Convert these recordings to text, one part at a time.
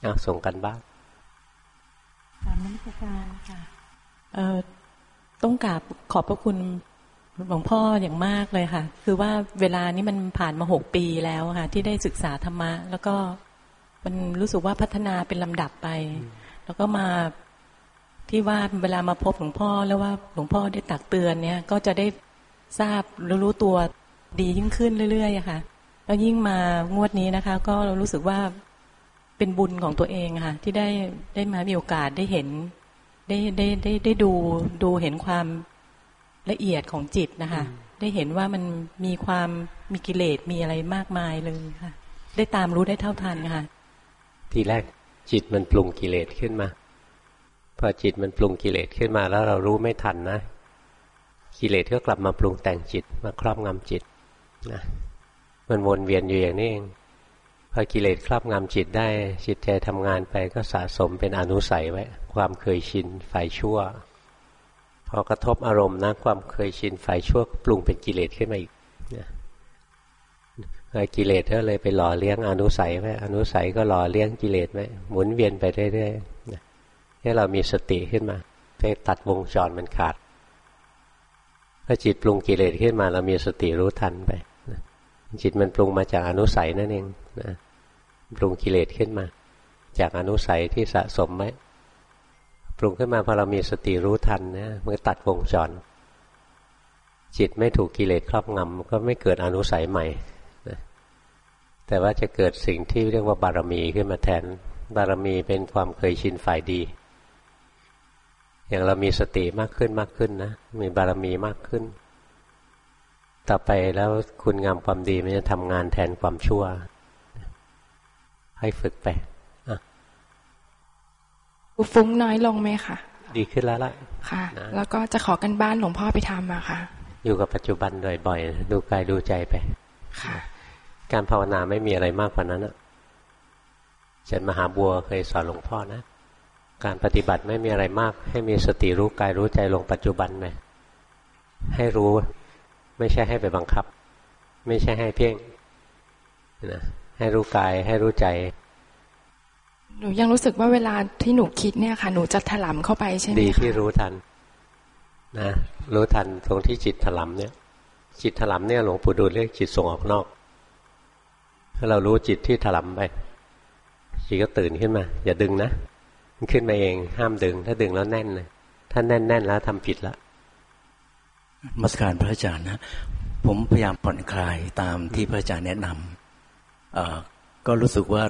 เอาส่งกันบ้างตามนักการค่ะเอ่อต้องกราบขอบพระคุณหลวงพ่ออย่างมากเลยค่ะ คือว่าเวลานี้มันผ่านมาหกปีแล้วค่ะ ที่ได้ศึกษาธรรมะ แล้วก็มันรู้สึกว่าพัฒนาเป็นลำดับไป แล้วก็มาที่ว่าเวลามาพบหลวงพ่อแล้วว่าหลวงพ่อได้ตักเตือนเนี่ย ก็จะได้ทราบรู้ตัวดียิ่งขึ้นเรื่อยๆค่ะ แล้วยิ่งมางวดนี้นะคะ ก็เรารู้สึกว่า เป็นบุญของตัวเองค่ะ ที่ได้ได้มามีโอกาสได้เห็น ได้ได้ได้ได้ดูดูเห็นความละเอียดของจิตนะคะ ได้เห็นว่ามันมีความมีกิเลสมีอะไรมากมายเลยค่ะ ได้ตามรู้ได้เท่าทันค่ะ ทีแรกจิตมันปรุงกิเลสขึ้นมา พอจิตมันปรุงกิเลสขึ้นมาแล้วเรารู้ไม่ทันนะ กิเลสก็กลับมาปรุงแต่งจิตมาครอบงำจิตนะมันวนเวียนอยู่อย่างนี้เอง พอกิเลสครอบงำจิตได้จิตใจทำงานไปก็สะสมเป็นอนุสัยไว้ ความเคยชินฝ่ายชั่ว พอกระทบอารมณ์นะความเคยชินฝ่ายชั่วปรุงเป็นกิเลสขึ้นมาอีกนะกิเลสก็เลยไปหล่อเลี้ยงอนุสัยไว้อนุสัยก็หล่อเลี้ยงกิเลสไว้หมุนเวียนไปเรื่อยๆให้เรามีสติขึ้นมาไปตัดวงจรมันขาดพอจิตปรุงกิเลสขึ้นมาเรามีสติรู้ทันไป จิตมันปรุงมาจากอนุสัยนั่นเองนะปรุงกิเลสขึ้นมา จากอนุสัยที่สะสมไว้ปรุงขึ้นมาพอเรามีสติรู้ทันนะมันตัดวงจร จิตไม่ถูกกิเลสครอบงำก็ไม่เกิดอนุสัยใหม่นะแต่ว่าจะเกิดสิ่งที่เรียกว่าบารมีขึ้นมาแทน บารมีเป็นความเคยชินฝ่ายดี อย่างเรามีสติมากขึ้นมากขึ้นนะมีบารมีมากขึ้น ต่อไปแล้วคุณงามความดีมันจะทำงานแทนความชั่ว ให้ฝึกไปฟุ้งน้อยลงไหมคะดีขึ้นแล้วล่ะค่ะ แล้วก็จะขอกันบ้านหลวงพ่อไปทำมาค่ะ อยู่กับปัจจุบันบ่อยๆดูกายดูใจไป ค่ะ การภาวนาไม่มีอะไรมากกว่านั้นอะฉันมหาบัวเคยสอนหลวงพ่อนะ การปฏิบัติไม่มีอะไรมาก ให้มีสติรู้กายรู้ใจลงปัจจุบันไปให้รู้ ไม่ใช่ให้ไปบังคับ ไม่ใช่ให้เพ่งนะให้รู้กายให้รู้ใจ หนูยังรู้สึกว่าเวลาที่หนูคิดเนี่ยค่ะ หนูจะถลำเข้าไปใช่ไหมดีที่รู้ทัน นะรู้ทันตรงที่จิตถลำเนี่ย จิตถลำเนี่ยหลวงปู่ดูลเรียกจิตส่งออกนอกถ้าเรารู้จิตที่ถลำไปจิตก็ตื่นขึ้นมา อย่าดึงนะมันขึ้นมาเองห้ามดึง ถ้าดึงแล้วแน่นเลยถ้าแน่นแน่นแล้วทำผิดแล้ว มัสการพระอาจารย์นะ ผมพยายามผ่อนคลายตามที่พระอาจารย์แนะนำก็รู้สึกว่า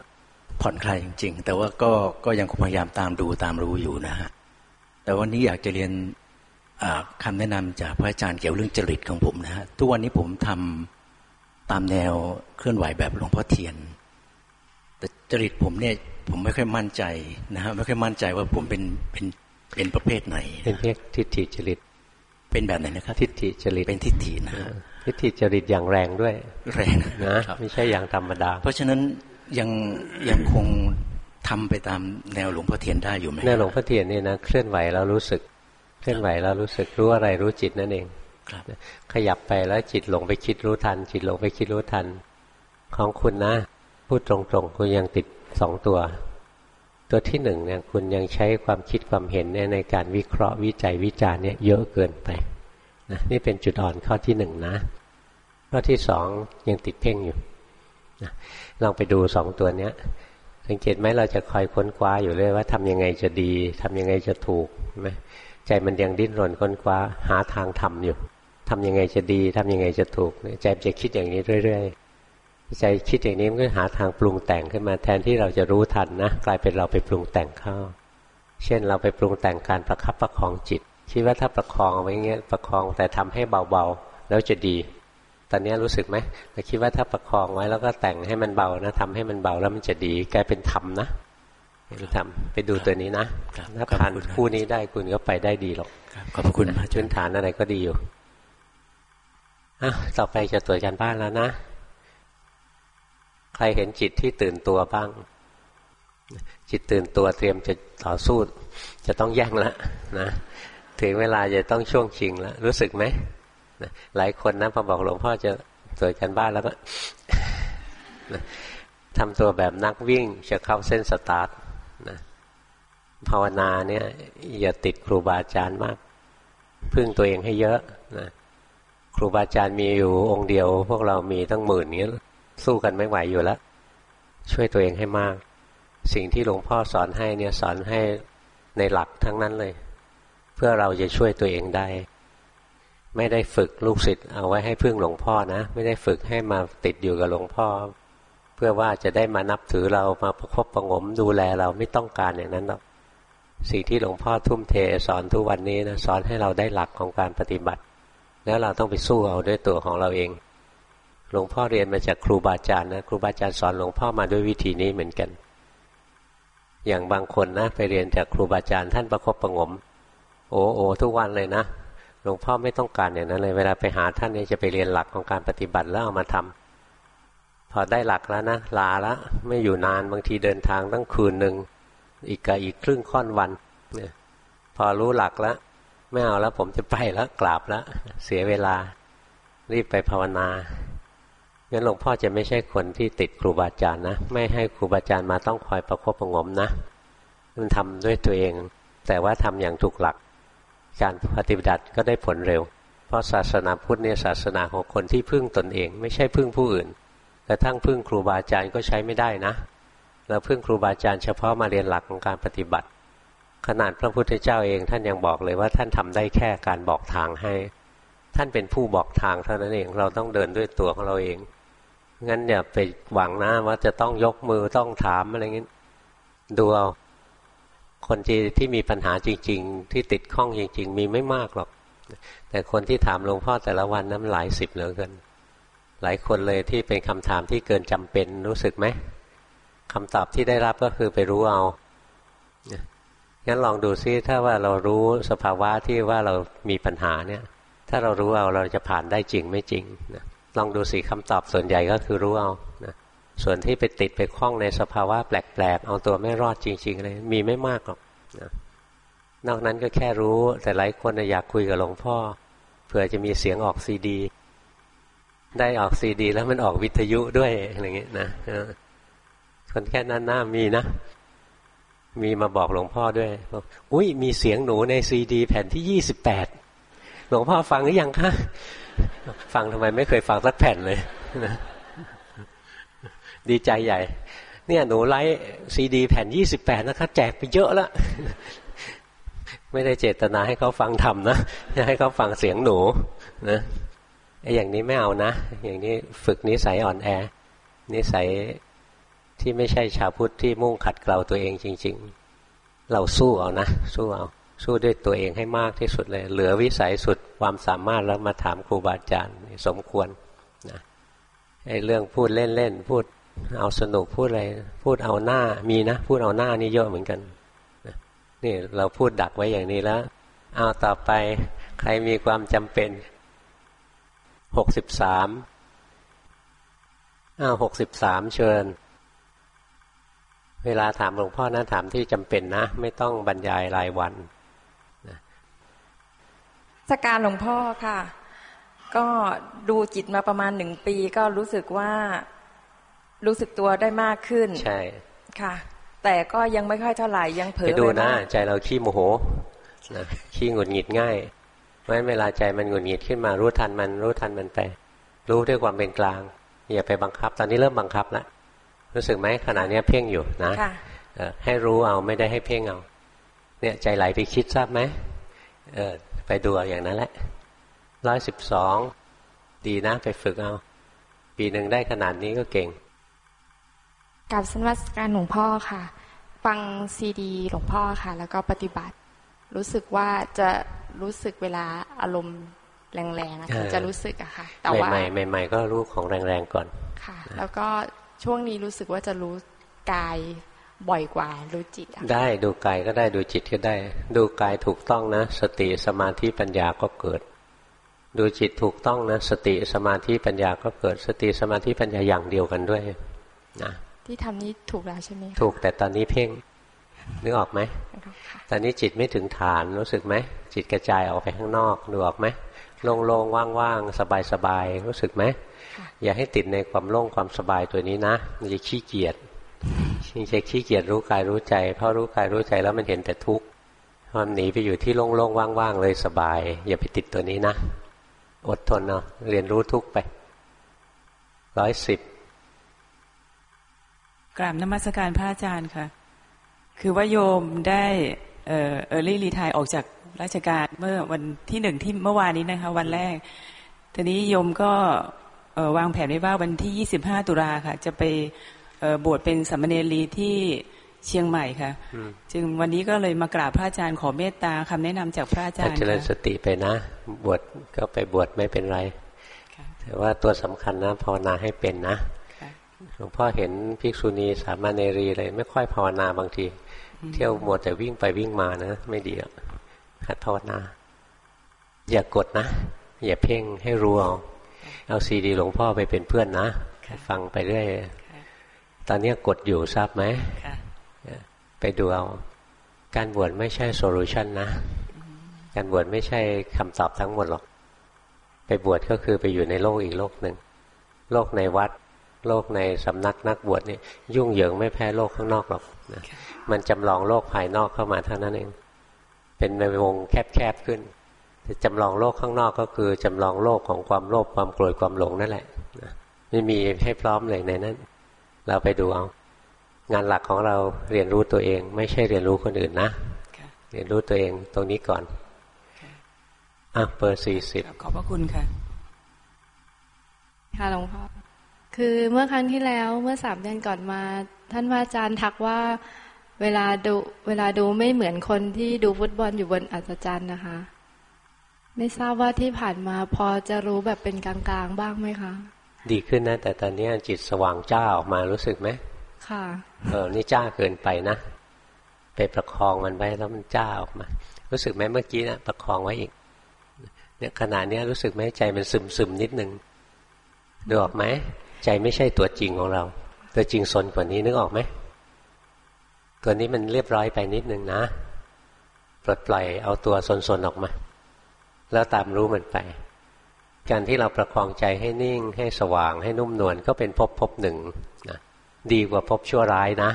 ผ่อนคลายจริง ๆ แต่ว่าก็ก็ยังคงพยายามตามดูตามรู้อยู่นะฮะแต่วันนี้อยากจะเรียนคำแนะนำจากพระอาจารย์เกี่ยวเรื่องจริตของผมนะฮะทุกวันนี้ผมทำตามแนวเคลื่อนไหวแบบหลวงพ่อเทียน แต่จริตผมเนี่ยผมไม่ค่อยมั่นใจนะฮะไม่ค่อยมั่นใจว่าผมเป็นเป็นเป็นประเภทไหน เป็นเพศทิฏฐิจริต เป็นแบบไหนนะครับทิฏฐิจริตเป็นทิฏฐินะทิฏฐิจริตอย่างแรงด้วย แรงนะไม่ใช่อย่างธรรมดา เพราะฉะนั้นยังยังคงทำไปตามแนวหลวงพ่อเทียนได้อยู่ไหมแนวหลวงพ่อเทียนนี่นะเคลื่อนไหวแล้วรู้สึก เคลื่อนไหวแล้วรู้สึกรู้อะไรรู้จิตนั่นเองครับขยับไปแล้วจิตหลงไปคิดรู้ทัน จิตหลงไปคิดรู้ทัน ของคุณนะ พูดตรงๆคุณยังติดสองตัว ตัวที่หนึ่งเนี่ยคุณยังใช้ความคิดความเห็นเนี่ยในการวิเคราะห์วิจัยวิจารณ์เนี่ยเยอะเกินไปนะนี่เป็นจุดอ่อนข้อที่หนึ่งนะข้อที่สองยังติดเพ่งอยู่นะลองไปดูสองตัวเนี้ยสังเกตไหมเราจะคอยค้นคว้าอยู่เลยว่าทำยังไงจะดีทำยังไงจะถูกไหมใจมันยังดิ้นรนค้นคว้าหาทางทำอยู่ทำยังไงจะดีทำยังไงจะถูก ใจจะคิดอย่างนี้เรื่อยๆ ใจคิดอย่างนี้มันก็หาทางปรุงแต่งขึ้นมาแทนที่เราจะรู้ทันนะกลายเป็นเราไปปรุงแต่งเข้า เช่นเราไปปรุงแต่งการประคับประคองจิต คิดว่าถ้าประคองไว้เงี้ยประคองแต่ทำให้เบาๆ แล้วจะดี ตอนนี้รู้สึกไหมเราคิดว่าถ้าประคองไว้แล้วก็แต่งให้มันเบานะทำให้มันเบาแล้วมันจะดี กลายเป็นธรรมนะไปทำไปดูตัวนี้นะถ้าผ่านคู่นี้ได้คุณก็ไปได้ดีหรอกขอบคุณพื้นฐานอะไรก็ดีอยู่อะต่อไปจะตรวจการบ้านแล้วนะใครเห็นจิตที่ตื่นตัวบ้าง จิตตื่นตัวเตรียมจะต่อสู้จะต้องแย่งแล้วนะถึงเวลาจะต้องช่วงชิงแล้วรู้สึกไหมหลายคนนะพอบอกหลวงพ่อจะตรวจกันบ้านแล้วก็ทำตัวแบบนักวิ่งจะเข้าเส้นสตาร์ทนะภาวนาเนี่ยอย่าติดครูบาอาจารย์มาก พึ่งตัวเองให้เยอะนะครูบาอาจารย์มีอยู่องค์เดียว พวกเรามีตั้งหมื่นเงี้ย สู้กันไม่ไหวอยู่แล้ว ช่วยตัวเองให้มาก สิ่งที่หลวงพ่อสอนให้เนี่ยสอนให้ในหลักทั้งนั้นเลย เพื่อเราจะช่วยตัวเองได้ ไม่ได้ฝึกลูกศิษย์เอาไว้ให้พึ่งหลวงพ่อนะ ไม่ได้ฝึกให้มาติดอยู่กับหลวงพ่อ เพื่อว่าจะได้มานับถือเรามาประคบประงมดูแลเราไม่ต้องการอย่างนั้นหรอกสิ่งที่หลวงพ่อทุ่มเทสอนทุกวันนี้นะสอนให้เราได้หลักของการปฏิบัติ แล้วเราต้องไปสู้เอาด้วยตัวของเราเอง หลวงพ่อเรียนมาจากครูบาอาจารย์นะครูบาอาจารย์สอนหลวงพ่อมาด้วยวิธีนี้เหมือนกัน อย่างบางคนนะไปเรียนจากครูบาอาจารย์ท่านประคบประงม โอ้โอทุกวันเลยนะหลวงพ่อไม่ต้องการอย่างนั้นเลยเวลาไปหาท่านเนี่ยจะไปเรียนหลักของการปฏิบัติแล้วเอามาทำพอได้หลักแล้วนะลาละไม่อยู่นานบางทีเดินทางตั้งคืนหนึ่งอีกกับอีกครึ่งค่อนวันเนี่ยพอรู้หลักแล้วไม่เอาแล้วผมจะไปแล้วกราบแล้วเสียเวลา รีบไปภาวนา งั้นหลวงพ่อจะไม่ใช่คนที่ติดครูบาอาจารย์นะ ไม่ให้ครูบาอาจารย์มาต้องคอยประคบประงมนะ มันทำด้วยตัวเอง แต่ว่าทำอย่างถูกหลัก การปฏิบัติก็ได้ผลเร็ว เพราะศาสนาพุทธเนี่ยศาสนาของคนที่พึ่งตนเอง ไม่ใช่พึ่งผู้อื่น กระทั่งพึ่งครูบาอาจารย์ก็ใช้ไม่ได้นะ เราพึ่งครูบาอาจารย์เฉพาะมาเรียนหลักของการปฏิบัติ ขนาดพระพุทธเจ้าเองท่านยังบอกเลยว่าท่านทำได้แค่การบอกทางให้ ท่านเป็นผู้บอกทางเท่านั้นเอง เราต้องเดินด้วยตัวของเราเอง งั้นอย่าไปหวังนะว่าจะต้องยกมือต้องถามอะไรเงี้ยดูเอาคนที่ที่มีปัญหาจริง ๆ ที่ติดข้องจริง ๆ มีไม่มากหรอก แต่คนที่ถามหลวงพ่อแต่ละวันนั้นหลายสิบเหลือเกินหลายคนเลยที่เป็นคำถามที่เกินจำเป็นรู้สึกไหมคำตอบที่ได้รับก็คือไปรู้เอางั้นลองดูซิถ้าว่าเรารู้สภาวะที่ว่าเรามีปัญหาเนี่ย ถ้าเรารู้เอาเราจะผ่านได้จริงไม่จริงนะ ลองดูสิคำตอบส่วนใหญ่ก็คือรู้เอานะส่วนที่ไปติดไปคล้องในสภาวะแปลกๆ เอาตัวไม่รอดจริงๆเลยมีไม่มากหรอกนะนอกนั้นก็แค่รู้แต่หลายคนอยากคุยกับหลวงพ่อเผื่อจะมีเสียงออกซีดี ได้ออกซีดี แล้วมันออกวิทยุด้วยอะไรเงี้ยนะคนแค่นั้นน่ามีนะ มีมาบอกหลวงพ่อด้วยบอกอุ้ยมีเสียงหนูในซีดี แผ่นที่ยี่สิบแปดหลวงพ่อฟังหรือยังคะ ฟังทำไมไม่เคยฟังสักแผ่นเลยนะดีใจใหญ่ เนี่ยหนูไลฟ์ซีดีแผ่นยี่สิบแปดนะคะแจกไปเยอะแล้วไม่ได้เจตนาให้เขาฟังทำนะให้เขาฟังเสียงหนูนะไอ้อย่างนี้ไม่เอานะ อย่างนี้ฝึกนิสัยอ่อนแอ นิสัยที่ไม่ใช่ชาวพุทธที่มุ่งขัดเกลาตัวเองจริง ๆ เราสู้เอานะ สู้เอา สู้ด้วยตัวเองให้มากที่สุดเลย เหลือวิสัยสุดความสามารถแล้วมาถามครูบาอาจารย์สมควรนะไอ้เรื่องพูดเล่นๆพูดเอาสนุกพูดอะไร พูดเอาหน้ามีนะ พูดเอาหน้านี่เยอะเหมือนกันนี่เราพูดดักไว้อย่างนี้แล้ว เอาต่อไปใครมีความจำเป็นหกสิบสามอ้าวหกสิบสามเชิญ เวลาถามหลวงพ่อนะถามที่จำเป็นนะ ไม่ต้องบรรยายรายวัน สการหลวงพ่อค่ะ ก็ดูจิตมาประมาณหนึ่งปี ก็รู้สึกว่ารู้สึกตัวได้มากขึ้น ใช่ค่ะ แต่ก็ยังไม่ค่อยเท่าไหร่ยังเผลอไปดูนะใจเราขี้โมโหนะขี้หงุดหงิดง่ายราะฉะนั้นเวลาใจมันหงุดหงิดขึ้นมารู้ทันมันรู้ทันมันไป รู้ด้วยความเป็นกลางอย่าไปบังคับ ตอนนี้เริ่มบังคับแล้วรู้สึกไหมขณะนี้เพ่งอยู่นะให้รู้เอาไม่ได้ให้เพ่งเอา เนี่ยใจไหลไปคิดทราบไหมเออ ไปดูอย่างนั้นแหละร้อยสิบสองดีนะไปฝึกเอา ปีหนึ่งได้ขนาดนี้ก็เก่งกับสมัสการหลวงพ่อค่ะ ฟังซีดีหลวงพ่อค่ะ แล้วก็ปฏิบัติ รู้สึกว่าจะรู้สึกเวลาอารมณ์แรงๆจะรู้สึกอะค่ะ แต่ว่าใหม่ใหม่ก็รู้ของแรงๆก่อนค่ะ แล้วก็ช่วงนี้รู้สึกว่าจะรู้กาย บ่อยกว่ารู้จิตได้ดูกายก็ได้ดูจิตก็ได้ ดูกายถูกต้องนะ สติสมาธิปัญญาก็เกิด ดูจิตถูกต้องนะ สติสมาธิปัญญาก็เกิด สติสมาธิปัญญาอย่างเดียวกันด้วยนะที่ทำนี้ถูกแล้วใช่ไหมถูกแต่ตอนนี้เพ่งนึกออกไหมตอนนี้จิตไม่ถึงฐานรู้สึกไหมจิตกระจายออกไปข้างนอกดูออกไหมโล่งๆว่างๆสบายๆรู้สึกไหมอย่าให้ติดในความโล่งความสบายตัวนี้นะมันจะขี้เกียจ ยิ่งจะขี้เกียจรู้กายรู้ใจ เพราะรู้กายรู้ใจแล้วมันเห็นแต่ทุกข์มันหนีไปอยู่ที่โล่งๆว่างๆเลยสบาย อย่าไปติดตัวนี้นะ อดทนเนาะเรียนรู้ทุกไปร้อยสิบกราบนมัสการพระอาจารย์ค่ะ คือว่าโยมได้เออเออรี่รีทายออกจากราชการเมื่อวันที่หนึ่งที่เมื่อวานนี้นะคะ วันแรกทีนี้โยมก็วางแผนไว้ว่าวันที่ยี่สิบห้าตุลาค่ะ จะไป บวชเป็นสัมมเนรีที่เชียงใหม่ค่ะ จึงวันนี้ก็เลยมากราบพระอาจารย์ขอเมตตาคำแนะนำจากพระอาจารย์เจริญสติไปนะ บวชก็ไปบวชไม่เป็นไร แต่ว่าตัวสำคัญนะภาวนาให้เป็นนะหลวงพ่อเห็นภิกษุณีสามเณรีเลยไม่ค่อยภาวนาบางที เที่ยวมัวแต่วิ่งไปวิ่งมานะ ไม่ดีอะหัดภาวนา อย่ากดนะ อย่าเพ่งให้รู้เอาเอาซีดีหลวงพ่อไปเป็นเพื่อนนะฟังไปเรื่อย ตอนนี้กดอยู่ทราบไหมไปดูเอา การบวชไม่ใช่โซลูชันนะ การบวชไม่ใช่คำตอบทั้งหมดหรอก ไปบวชก็คือไปอยู่ในโลกอีกโลกหนึ่ง โลกในวัด โลกในสำนักนักบวชนี่ยุ่งเหยิงไม่แพ้โลกข้างนอกหรอกนะมันจำลองโลกภายนอกเข้ามาเท่านั้นเอง เป็นในวงแคบๆขึ้นจำลองโลกข้างนอกก็คือจำลองโลกของความโลภความโกรธความหลงนั่นแหละไม่มีให้พร้อมเลยในนั้น เราไปดูเอางานหลักของเราเรียนรู้ตัวเอง ไม่ใช่เรียนรู้คนอื่นนะเรียนรู้ตัวเองตรงนี้ก่อนอะเปิดสี่สิบขอบพระคุณค่ะ ค่ะหลวงพ่อคือเมื่อครั้งที่แล้วเมื่อสามเดือนก่อนมา ท่านพระอาจารย์ทักว่าเวลาดูเวลาดูไม่เหมือนคนที่ดูฟุตบอลอยู่บนอัศจรรย์นะคะ ไม่ทราบว่าที่ผ่านมาพอจะรู้แบบเป็นกลางๆบ้างไหมคะ ดีขึ้นนะ แต่ตอนนี้จิตสว่างจ้าออกมารู้สึกไหมค่ะเออนี่จ้าเกินไปนะ ไปประคองมันไว้แล้วมันจ้าออกมา รู้สึกไหมเมื่อกี้นะประคองไว้อีก เนี่ยขนาดนี้รู้สึกไหมใจมันซึมซึมนิดนึงดูออกไหมใจไม่ใช่ตัวจริงของเรา ตัวจริงสนกว่านี้นึกออกไหมตัวนี้มันเรียบร้อยไปนิดนึงนะปลดปล่อยเอาตัวสนๆออกมา แล้วตามรู้มันไป การที่เราประคองใจให้นิ่ง ให้สว่าง ให้นุ่มนวลก็เป็นภพภพหนึ่งนะดีกว่าภพชั่วร้ายนะ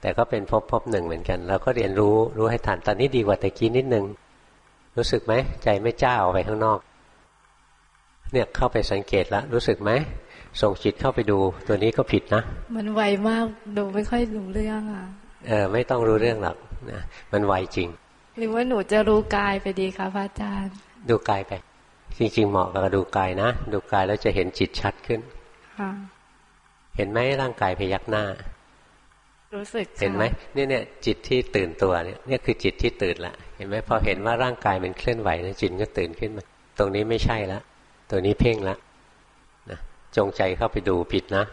แต่ก็เป็นภพภพหนึ่งเหมือนกัน เราก็เรียนรู้รู้ให้ทันตอนนี้ดีกว่าแต่กี้นิดนึง รู้สึกไหมใจไม่จ้าออกไปข้างนอก เนี่ยเข้าไปสังเกตแล้วรู้สึกไหมส่งจิตเข้าไปดูตัวนี้ก็ผิดนะ มันไวมากดูไม่ค่อยรู้เรื่องอะเออไม่ต้องรู้เรื่องหรอกนะมันไวจริง หรือว่าหนูจะรู้กายไปดีคะพระอาจารย์ ดูกายไป จริงๆเหมาะกับดูกายนะ ดูกายแล้วจะเห็นจิตชัดขึ้นเห็นไหมร่างกายพยักหน้า รู้สึกเห็นไหมเนี่ยเนี่ยจิตที่ตื่นตัวเนี่ยเนี่ยคือจิตที่ตื่นละเห็นไหมพอเห็นว่าร่างกายมันเคลื่อนไหวนะจิตก็ตื่นขึ้นมา ตรงนี้ไม่ใช่ละตัวนี้เพ่งละนะจงใจเข้าไปดูผิดนะ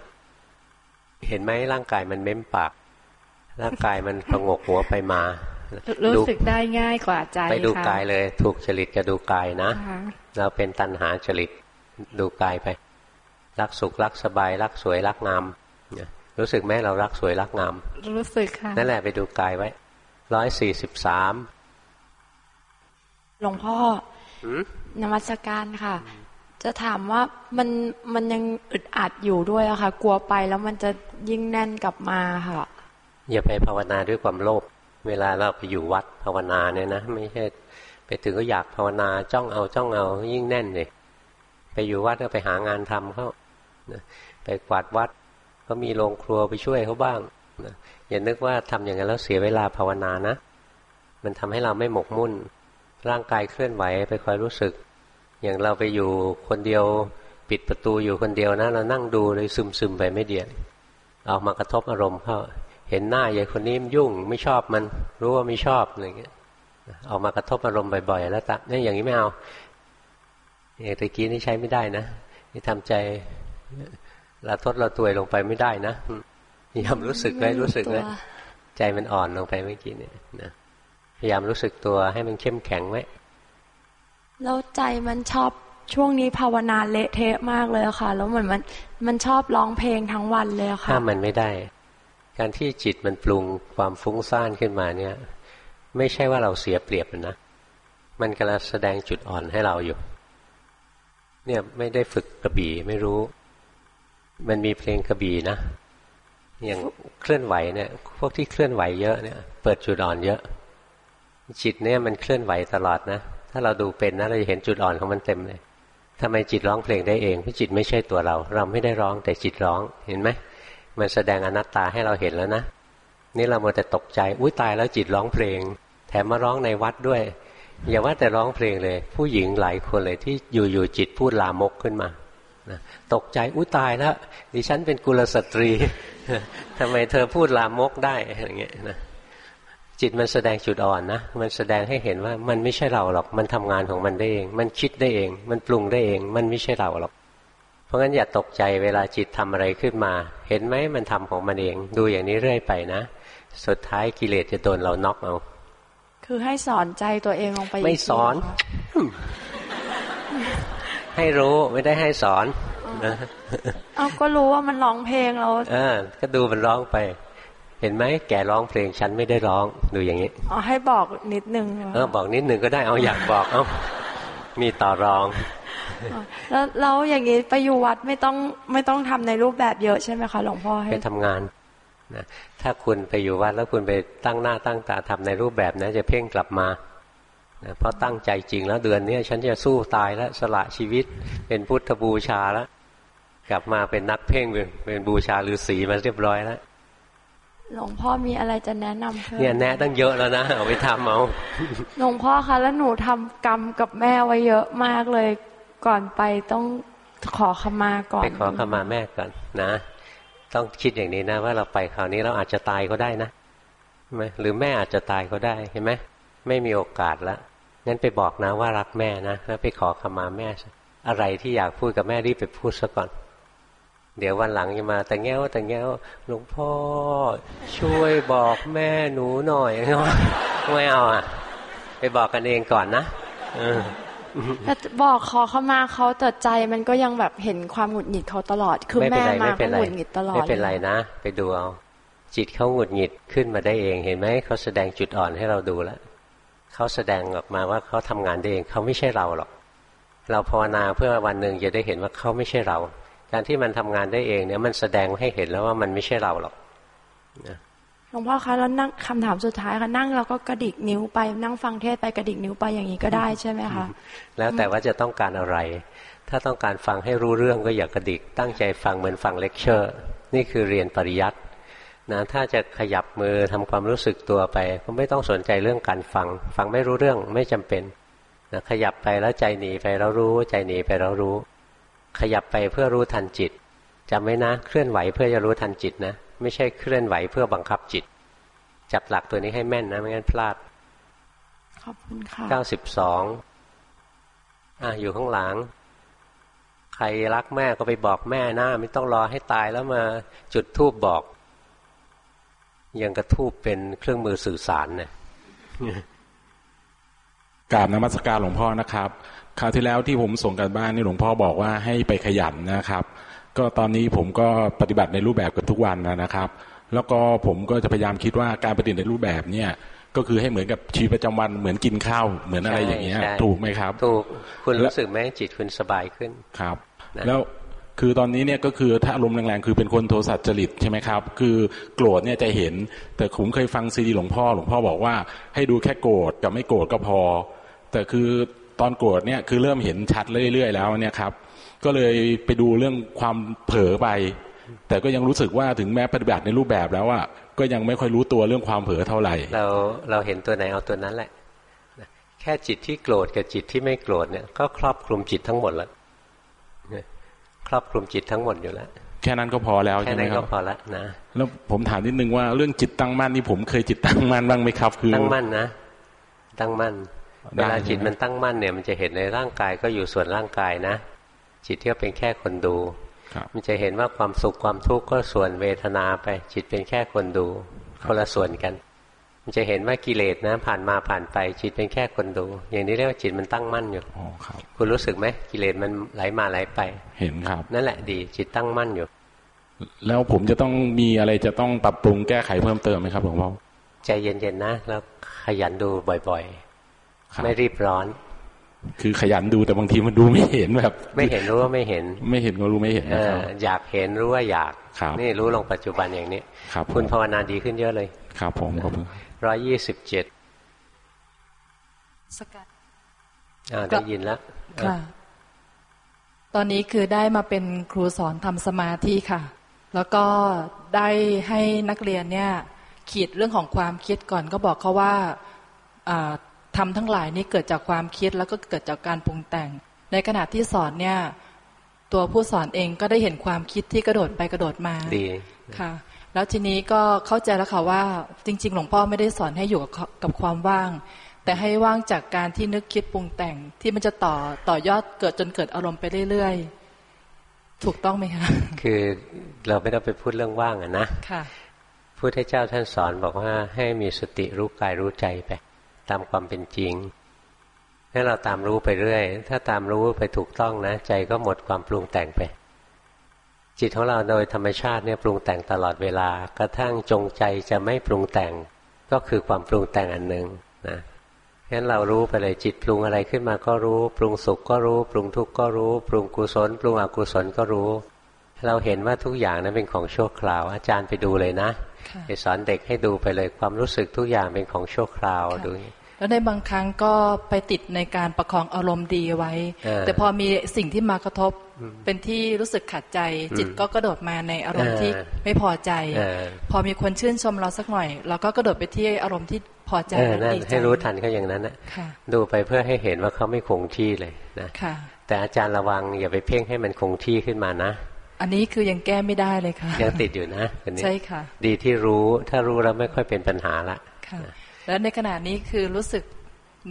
เห็นไหมร่างกายมันเม้มปาก ร่างกายมันประงกหัวไปมา รู้สึกได้ง่ายกว่าใจไปดูกายเลย ถูกจริตกับดูกายนะ เราเป็นตัณหาจริตดูกายไป รักสุขรักสบายรักสวยรักงามรู้สึกไหมเรารักสวยรักงาม รู้สึกค่ะนั่นแหละไปดูกายไว้ร้อยสี่สิบสามหลวงพ่อนมัสการค่ะ จะถามว่ามันมันยังอึดอัดอยู่ด้วยอะค่ะ กลัวไปแล้วมันจะยิ่งแน่นกลับมาค่ะ อย่าไปภาวนาด้วยความโลภ เวลาเราไปอยู่วัดภาวนาเนี่ยนะไม่ใช่ไปถึงก็อยากภาวนาจ้องเอาจ้องเอายิ่งแน่นเลยไปอยู่วัดก็ไปหางานทำเขาไปกวาดวัดก็มีโรงครัวไปช่วยเขาบ้างอย่านึกว่าทำอย่างนั้นแล้วเสียเวลาภาวนานะ มันทำให้เราไม่หมกมุ่น ร่างกายเคลื่อนไหวไปคอยรู้สึก อย่างเราไปอยู่คนเดียวปิดประตูอยู่คนเดียวนะ เรานั่งดูเลยซึมซึมไปไม่เดียวออกมากระทบอารมณ์เขา เห็นหน้าใหญ่คนนี้ยุ่งไม่ชอบมัน รู้ว่าไม่ชอบอะไรเงี้ยออกมากระทบอารมณ์บ่อยๆ แล้วตะนี่อย่างนี้ไม่เอาอย่างตะกี้นี่ใช้ไม่ได้นะนี่ทำใจเราทดเราตัวลงไปไม่ได้นะพยายามรู้สึกไว้รู้สึกไว้ใจมันอ่อนลงไปเมื่อกี้เนี่ยนะพยายามรู้สึกตัวให้มันเข้มแข็งไว้แล้วใจมันชอบช่วงนี้ภาวนาเละเทะมากเลยค่ะ แล้วเหมือนมันมันชอบร้องเพลงทั้งวันเลยค่ะถ้ามันไม่ได้ การที่จิตมันปรุงความฟุ้งซ่านขึ้นมาเนี่ย ไม่ใช่ว่าเราเสียเปรียบนะ มันกำลังแสดงจุดอ่อนให้เราอยู่ เนี่ยไม่ได้ฝึกกระบี่ไม่รู้ มันมีเพลงกระบี่นะ อย่างเคลื่อนไหวเนี่ย พวกที่เคลื่อนไหวเยอะเนี่ย เปิดจุดอ่อนเยอะ จิตเนี่ยมันเคลื่อนไหวตลอดนะ ถ้าเราดูเป็นนะเราจะเห็นจุดอ่อนของมันเต็มเลยทำไมจิตร้องเพลงได้เองเพราะจิตไม่ใช่ตัวเรา เราไม่ได้ร้องแต่จิตร้องเห็นไหม มันแสดงอนัตตาให้เราเห็นแล้วนะ นี่เราโมแต่ตกใจ อุ้ยตายแล้วจิตร้องเพลง แถมมาร้องในวัดด้วย อย่าว่าแต่ร้องเพลงเลย ผู้หญิงหลายคนเลยที่อยู่ๆจิตพูดลามกขึ้นมาตกใจอุ้ยตายแล้วดิฉันเป็นกุลสตรีทำไมเธอพูดลามกได้อย่างเงี้ยนะจิตมันแสดงจุดอ่อนนะ มันแสดงให้เห็นว่ามันไม่ใช่เราหรอก มันทำงานของมันได้เอง มันคิดได้เอง มันปรุงได้เอง มันไม่ใช่เราหรอก ราะงั้นอย่าตกใจเวลาจิตทำอะไรขึ้นมา เห็นไหมมันทำของมันเอง ดูอย่างนี้เรื่อยไปนะ สุดท้ายกิเลสจะโดนเราน็อกเอา คือให้สอนใจตัวเองลงไปไม่สอน ให้รู้ไม่ได้ให้สอนเอาก็รู้ว่ามันร้องเพลงเราเออก็ดูมันร้องไป เห็นไหมแกร้องเพลงฉันไม่ได้ร้องดูอย่างนี้อ๋อให้บอกนิดนึงเออบอกนิดนึงก็ได้เอาอยากบอกเอามีต่อรอง แล้วเราอย่างนี้ไปอยู่วัดไม่ต้องไม่ต้องทำในรูปแบบเยอะใช่ไหมคะหลวงพ่อให้ไปทำงานนะถ้าคุณไปอยู่วัดแล้วคุณไปตั้งหน้าตั้งตาทำในรูปแบบนะจะเพ่งกลับมานะเพราะตั้งใจจริงแล้วเดือนนี้ฉันจะสู้ตายแล้วสละชีวิตเป็นพุทธบูชาแล้วกลับมาเป็นนักเพ่งเป็นบูชาฤาษีมาเรียบร้อยแล้วหลวงพ่อมีอะไรจะแนะนำเพิ่มเนี่ยแนะตั้งเยอะแล้วนะเอาไปทำเอาหลวงพ่อคะแล้วหนูทำกรรมกับแม่ไว้เยอะมากเลย ก่อนไปต้องขอขมาก่อน ไปขอขมาแม่ก่อนนะ ต้องคิดอย่างนี้นะ ว่าเราไปคราวนี้เราอาจจะตายก็ได้นะไหมหรือแม่อาจจะตายก็ได้เห็นไหมไม่มีโอกาสแล้วงั้นไปบอกนะว่ารักแม่นะแล้วไปขอขมาแม่ อะไรที่อยากพูดกับแม่รีบไปพูดซะก่อน เดี๋ยววันหลังจะมาแต่แง้วแต่แง้วหลวงพ่อ ช่วยบอกแม่หนูหน่อยไม่เอาอะ ไปบอกกันเองก่อนนะ แต่บอกขอเข้ามาเขาแต่ใจมันก็ยังแบบเห็นความหงุดหงิดเขาตลอด คือแม่มาก็หงุดหงิดตลอดไม่เป็นไรนะ ไปดูเอาจิตเขาหงุดหงิดขึ้นมาได้เองเห็นไหมเขาแสดงจุดอ่อนให้เราดูแล้วเขาแสดงออกมาว่าเขาทำงานได้เองเขาไม่ใช่เราหรอก เราภาวนาเพื่อวันหนึ่งจะได้เห็นว่าเขาไม่ใช่เรา การที่มันทำงานได้เองเนี่ยมันแสดงให้เห็นแล้วว่ามันไม่ใช่เราหรอกนะ หลวงพ่อคะแล้วนั่งคำถามสุดท้ายค่ะนั่งเราก็กระดิกนิ้วไปนั่งฟังเทศไปกระดิกนิ้วไปอย่างนี้ก็ได้ใช่ไหมคะแล้วแต่ว่าจะต้องการอะไร ถ้าต้องการฟังให้รู้เรื่องก็อย่ากระดิก ตั้งใจฟังเหมือนฟังเลคเชอร์ นี่คือเรียนปริยัตินะถ้าจะขยับมือทำความรู้สึกตัวไป ก็ไม่ต้องสนใจเรื่องการฟัง ฟังไม่รู้เรื่องไม่จำเป็นนะขยับไปแล้วใจหนีไปแล้วรู้ใจหนีไปแล้วรู้ ขยับไปเพื่อรู้ทันจิตจำไว้นะ เคลื่อนไหวเพื่อจะรู้ทันจิตนะ ไม่ใช่เคลื่อนไหวเพื่อบังคับจิต จับหลักตัวนี้ให้แม่นนะไม่งั้นพลาด ขอบคุณค่ะเก้าสิบสองอะอยู่ข้างหลัง ใครรักแม่ก็ไปบอกแม่นะไม่ต้องรอให้ตายแล้วมาจุดทูบบอก ยังกระทูบเป็นเครื่องมือสื่อสารเนะกราบนมัสการหลวงพ่อนะครับ คราวที่แล้วที่ผมส่งกันบ้านนี่หลวงพ่อบอกว่าให้ไปขยันนะครับ ก็ตอนนี้ผมก็ปฏิบัติในรูปแบบกันทุกวันนะครับ แล้วก็ผมก็จะพยายามคิดว่าการปฏิบัติในรูปแบบเนี่ยก็คือให้เหมือนกับชีวิตประจำวันเหมือนกินข้าวเหมือนอะไรอย่างเงี้ยถูกไหมครับ ถูกคุณรู้สึกไหมจิตคุณสบายขึ้นครับ แล้วคือตอนนี้เนี่ยก็คือถ้าอารมณ์แรงๆคือเป็นคนโทสัจจริตใช่ไหมครับ คือโกรธเนี่ยจะเห็น แต่ผมเคยฟังซีดีหลวงพ่อหลวงพ่อบอกว่า ให้ดูแค่โกรธกับไม่โกรธก็พอ แต่คือตอนโกรธเนี่ยคือเริ่มเห็นชัดเรื่อยๆแล้วเนี่ยครับ ก็เลยไปดูเรื่องความเผลอไป แต่ก็ยังรู้สึกว่าถึงแม้ปฏิบัติในรูปแบบแล้วอะก็ยังไม่ค่อยรู้ตัวเรื่องความเผลอเท่าไหร่ เราเราเห็นตัวไหนเอาตัวนั้นแหละแค่จิตที่โกรธกับจิตที่ไม่โกรธเนี่ยก็ครอบคลุมจิตทั้งหมดแล้วครอบคลุมจิตทั้งหมดอยู่แล้วแค่นั้นก็พอแล้วใช่ไหมครับแค่นั้นก็พอแล้วนะแล้วผมถามนิดนึงว่าเรื่องจิตตั้งมั่นนี่ผมเคยจิตตั้งมั่นบ้างไหมครับคือตั้งมั่นนะตั้งมั่นเวลาจิตมันตั้งมั่นเนี่ยมันจะเห็นในร่างกายก็อยู่ส่วนร่างกายนะ จิตที่เป็นแค่คนดู มันจะเห็นว่าความสุขความทุกข์ก็ส่วนเวทนาไป จิตเป็นแค่คนดูคนละส่วนกัน มันจะเห็นว่ากิเลสนะผ่านมาผ่านไป จิตเป็นแค่คนดู อย่างนี้เรียกว่าจิตมันตั้งมั่นอยู่อ๋อครับคุณรู้สึกไหมกิเลสมันไหลมาไหลไป เห็นครับ นั่นแหละดี จิตตั้งมั่นอยู่ แล้วผมจะต้องมีอะไรจะต้องปรับปรุงแก้ไขเพิ่มเติมไหมครับหลวงพ่อใจเย็นๆนะแล้วขยันดูบ่อยๆ ไม่รีบร้อน คือขยันดูแต่บางทีมันดูไม่เห็นแบบ ไม่เห็นรู้ว่าไม่เห็น ไม่เห็นก็รู้ไม่เห็นเอนะครับออยากเห็นรู้ว่าอยากครับนี่รู้ลงปัจจุบันอย่างนี้ครับคุณภาวนาดีขึ้นเยอะเลย ครับผมขอบคุณร้อยยี่สิบเจ็ดสกัดอ่าได้ยินแล้วค่ะ ตอนนี้คือได้มาเป็นครูสอนทำสมาธิค่ะ แล้วก็ได้ให้นักเรียนเนี่ย ขีดเรื่องของความคิดก่อนก็บอกเขาว่าอ่า ทำทั้งหลายนี่เกิดจากความคิดแล้วก็เกิดจากการปรุงแต่ง ในขณะที่สอนเนี่ย ตัวผู้สอนเองก็ได้เห็นความคิดที่กระโดดไปกระโดดมาดีค่ะ แล้วทีนี้ก็เข้าใจแล้วค่ะว่า จริง ๆ หลวงพ่อไม่ได้สอนให้อยู่กับกับความว่าง แต่ให้ว่างจากการที่นึกคิดปรุงแต่งที่มันจะต่อต่อยอดเกิดจนเกิดอารมณ์ไปเรื่อยๆ ถูกต้องไหมคะคือเราไม่ต้องไปพูดเรื่องว่างอะนะค่ะพุทธเจ้าท่านสอนบอกว่าให้มีสติรู้กายรู้ใจไป ตามความเป็นจริงให้เราตามรู้ไปเรื่อย ถ้าตามรู้ไปถูกต้องนะ ใจก็หมดความปรุงแต่งไป จิตของเราโดยธรรมชาติเนี่ยปรุงแต่งตลอดเวลา กระทั่งจงใจจะไม่ปรุงแต่ง ก็คือความปรุงแต่งอันหนึ่งนะงั้นเรารู้ไปเลยจิตปรุงอะไรขึ้นมาก็รู้ ปรุงสุขก็รู้ ปรุงทุกข์ก็รู้ ปรุงกุศล ปรุงอกุศลก็รู้ เราเห็นว่าทุกอย่างนั้นเป็นของชั่วคราว อาจารย์ไปดูเลยนะ ไปสอนเด็กให้ดูไปเลยความรู้สึกทุกอย่างเป็นของชั่วคราวค่ะดูแล้วในบางครั้งก็ไปติดในการประคองอารมณ์ดีไว้เออแต่พอมีสิ่งที่มากระทบเป็นที่รู้สึกขัดใจ จิตก็กระโดดมาในอารมณ์เออที่ไม่พอใจเออพอมีคนชื่นชมเราสักหน่อย เราก็กระโดดไปที่อารมณ์ที่พอใจเออนั่นดีใจให้รู้ทันเขาอย่างนั้นนะค่ะดูไปเพื่อให้เห็นว่าเขาไม่คงที่เลยนะค่ะแต่อาจารย์ระวังอย่าไปเพ่งให้มันคงที่ขึ้นมานะ อันนี้คือยังแก้ไม่ได้เลยค่ะยังติดอยู่นะอันนี้ใช่ค่ะ ดีที่รู้ถ้ารู้แล้วไม่ค่อยเป็นปัญหาละค่ะ แล้วในขณะนี้คือรู้สึก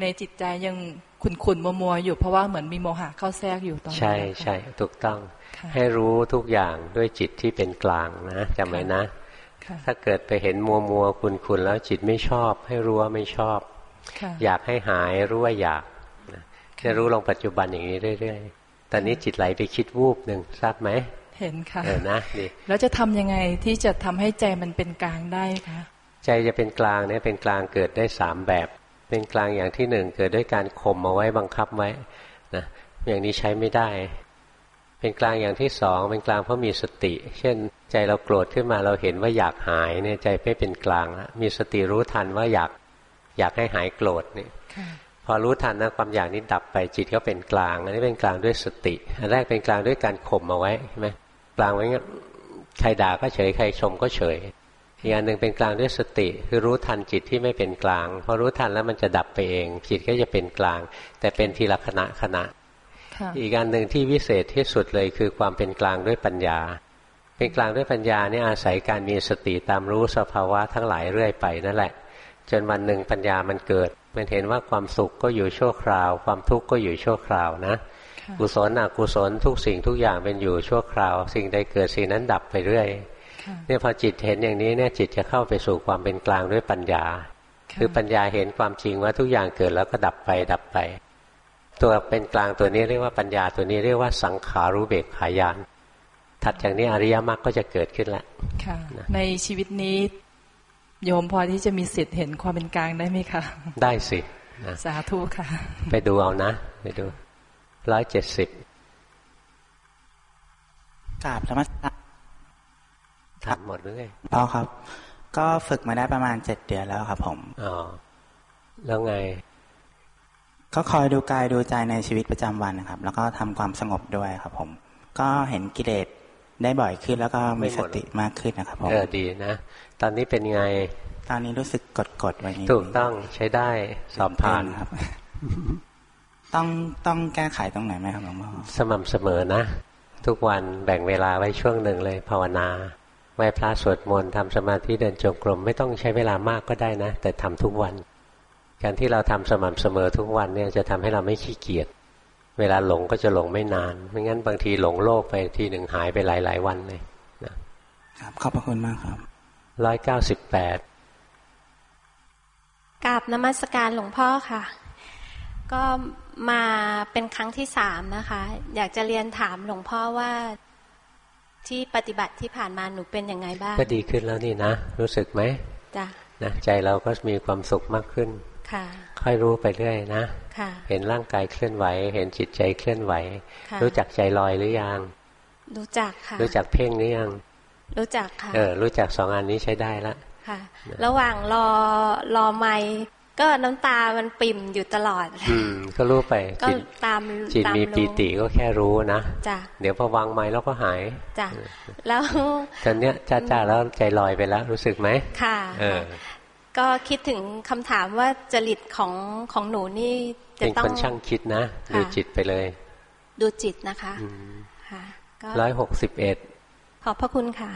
ในจิตใจยังขุ่นๆมัวๆอยู่เพราะว่าเหมือนมีโมหะเข้าแทรกอยู่ตอนนี้ใช่นะคะใช่ถูกต้องค่ะให้รู้ทุกอย่างด้วยจิตที่เป็นกลางนะจำไว้นะค่ะถ้าเกิดไปเห็นมัวมัวๆคุณคุณแล้วจิตไม่ชอบ ให้รู้ว่าไม่ชอบค่ะอยากให้หายรู้ว่าอยากนะจะรู้ลงปัจจุบันอย่างนี้เรื่อยๆตอนนี้จิตไหลไปคิดวูบหนึ่งทราบไหม เห็นค่ะเออนะดีแล้วจะทำยังไงที่จะทำให้ใจมันเป็นกลางได้คะใจจะเป็นกลางเนี่ยเป็นกลางเกิดได้สามแบบ เป็นกลางอย่างที่หนึ่งเกิดด้วยการข่มเอาไว้บังคับไว้นะอย่างนี้ใช้ไม่ได้ เป็นกลางอย่างที่สองเป็นกลางเพราะมีสติ เช่น ใจเราโกรธขึ้นมาเราเห็นว่าอยากหายเนี่ยใจไม่เป็นกลางแล้วมีสติรู้ทันว่าอยากอยากให้หายโกรธเนี่ยค่ะพอรู้ทันนะความอยากนี้ดับไปจิตก็เป็นกลาง อันนี้เป็นกลางด้วยสติ อันแรกเป็นกลางด้วยการข่มเอาไว้ใช่ไหมก ลางไว้งั้นใครด่าก็เฉยใครชมก็เฉยอีกอันหนึ่งเป็นกลางด้วยสติคือรู้ทันจิตที่ไม่เป็นกลางพอรู้ทันแล้วมันจะดับไปเอง จิตก็จะเป็นกลาง แต่เป็นทีละขณะขณะค่ะอีกอันหนึ่งที่วิเศษที่สุดเลยคือความเป็นกลางด้วยปัญญา เป็นกลางด้วยปัญญาเนี่ยอาศัยการมีสติตามรู้สภาวะทั้งหลายเรื่อยไปนั่นแหละ จนวันหนึ่งปัญญามันเกิด มันเห็นว่าความสุขก็อยู่ชั่วคราว ความทุกข์ก็อยู่ชั่วคราวนะค่ะ กุศลอกุศลทุกสิ่งทุกอย่างเป็นอยู่ชั่วคราว สิ่งใดเกิดสิ่งนั้นดับไปเรื่อยค่ะเนี่ยพอจิตเห็นอย่างนี้เนี่ยจิตจะเข้าไปสู่ความเป็นกลางด้วยปัญญา คือปัญญาเห็นความจริงว่าทุกอย่างเกิดแล้วก็ดับไปดับไป ตัวเป็นกลางตัวนี้เรียกว่าปัญญาตัวนี้เรียกว่าสังขารู้เบกขายานถัดจากนี้อริยมรรคก็จะเกิดขึ้นแล้วค่ะ ในชีวิตนี้ โยมพอที่จะมีสิทธิ์เห็นความเป็นกลางได้ไหมคะ ได้สินะสาธุค่ะ ไปดูเอานะ ไปดู ร้อยเจ็ดสิบกราบธรรมสการทำหมดเลยพ่อครับ ก็ฝึกมาได้ประมาณเจ็ดเดือนแล้วครับผมอ๋อแล้วไง ก็คอยดูกายดูใจในชีวิตประจำวันนะครับ แล้วก็ทำความสงบด้วยครับ ผม ก็เห็นกิเลสได้บ่อยขึ้นแล้วก็มีสติมากขึ้นนะครับผมเออดีนะ ตอนนี้เป็นไง ตอนนี้รู้สึกกดกดๆไว้นิดถูกต้องใช้ได้สอบผ่านเต้ครับ ต้องต้องแก้ไขตรงไหนไหมครับหลวงพ่อสม่ำเสมอนะ ทุกวันแบ่งเวลาไว้ช่วงหนึ่งเลยภาวนาไหว้พระสวดมนต์ทำสมาธิเดินจงกรมไม่ต้องใช้เวลามากก็ได้นะ แต่ทำทุกวัน การที่เราทำสม่ำเสมอทุกวันเนี่ยจะทำให้เราไม่ขี้เกียจเวลาหลงก็จะหลงไม่นานไม่งั้นบางทีหลงโลกไปทีหนึ่งหายไปหลายๆวันเลยนะครับขอบพระคุณมากครับร้อยเก้าสิบแปดกราบนมัสการหลวงพ่อค่ะ ก็ มาเป็นครั้งที่สามนะคะ อยากจะเรียนถามหลวงพ่อว่าที่ปฏิบัติที่ผ่านมาหนูเป็นยังไงบ้างก็ดีขึ้นแล้วนี่นะ รู้สึกไหมจ้ะนะใจเราก็มีความสุขมากขึ้น ค่อยรู้ไปเรื่อยนะเห็นร่างกายเคลื่อนไหว เห็นจิตใจเคลื่อนไหว รู้จักใจลอยหรือยังรู้จักค่ะ รู้จักเพ่งหรือยัง รู้จักค่ะ เออ รู้จักสองอันนี้ใช้ได้ละค่ะ ระหว่างรอรอไม่ ก็น้ำตามันปิ่มอยู่ตลอด อืม ก็รู้ไปก็ตามจิตมีปีติก็แค่รู้นะจ้ะเดี๋ยวพอวางไม้แล้วก็หายจ้ะแล้วตอนเนี้ยจ้าจ้าแล้วใจลอยไปแล้ว รู้สึกไหมค่ะ เออ ก็คิดถึงคำถามว่าจริตของของหนูนี่จะต้องเป็นคนช่างคิดนะดูจิตไปเลย ดูจิตนะคะค่ะร้อยหกสิบเอ็ดขอบพระคุณค่ะ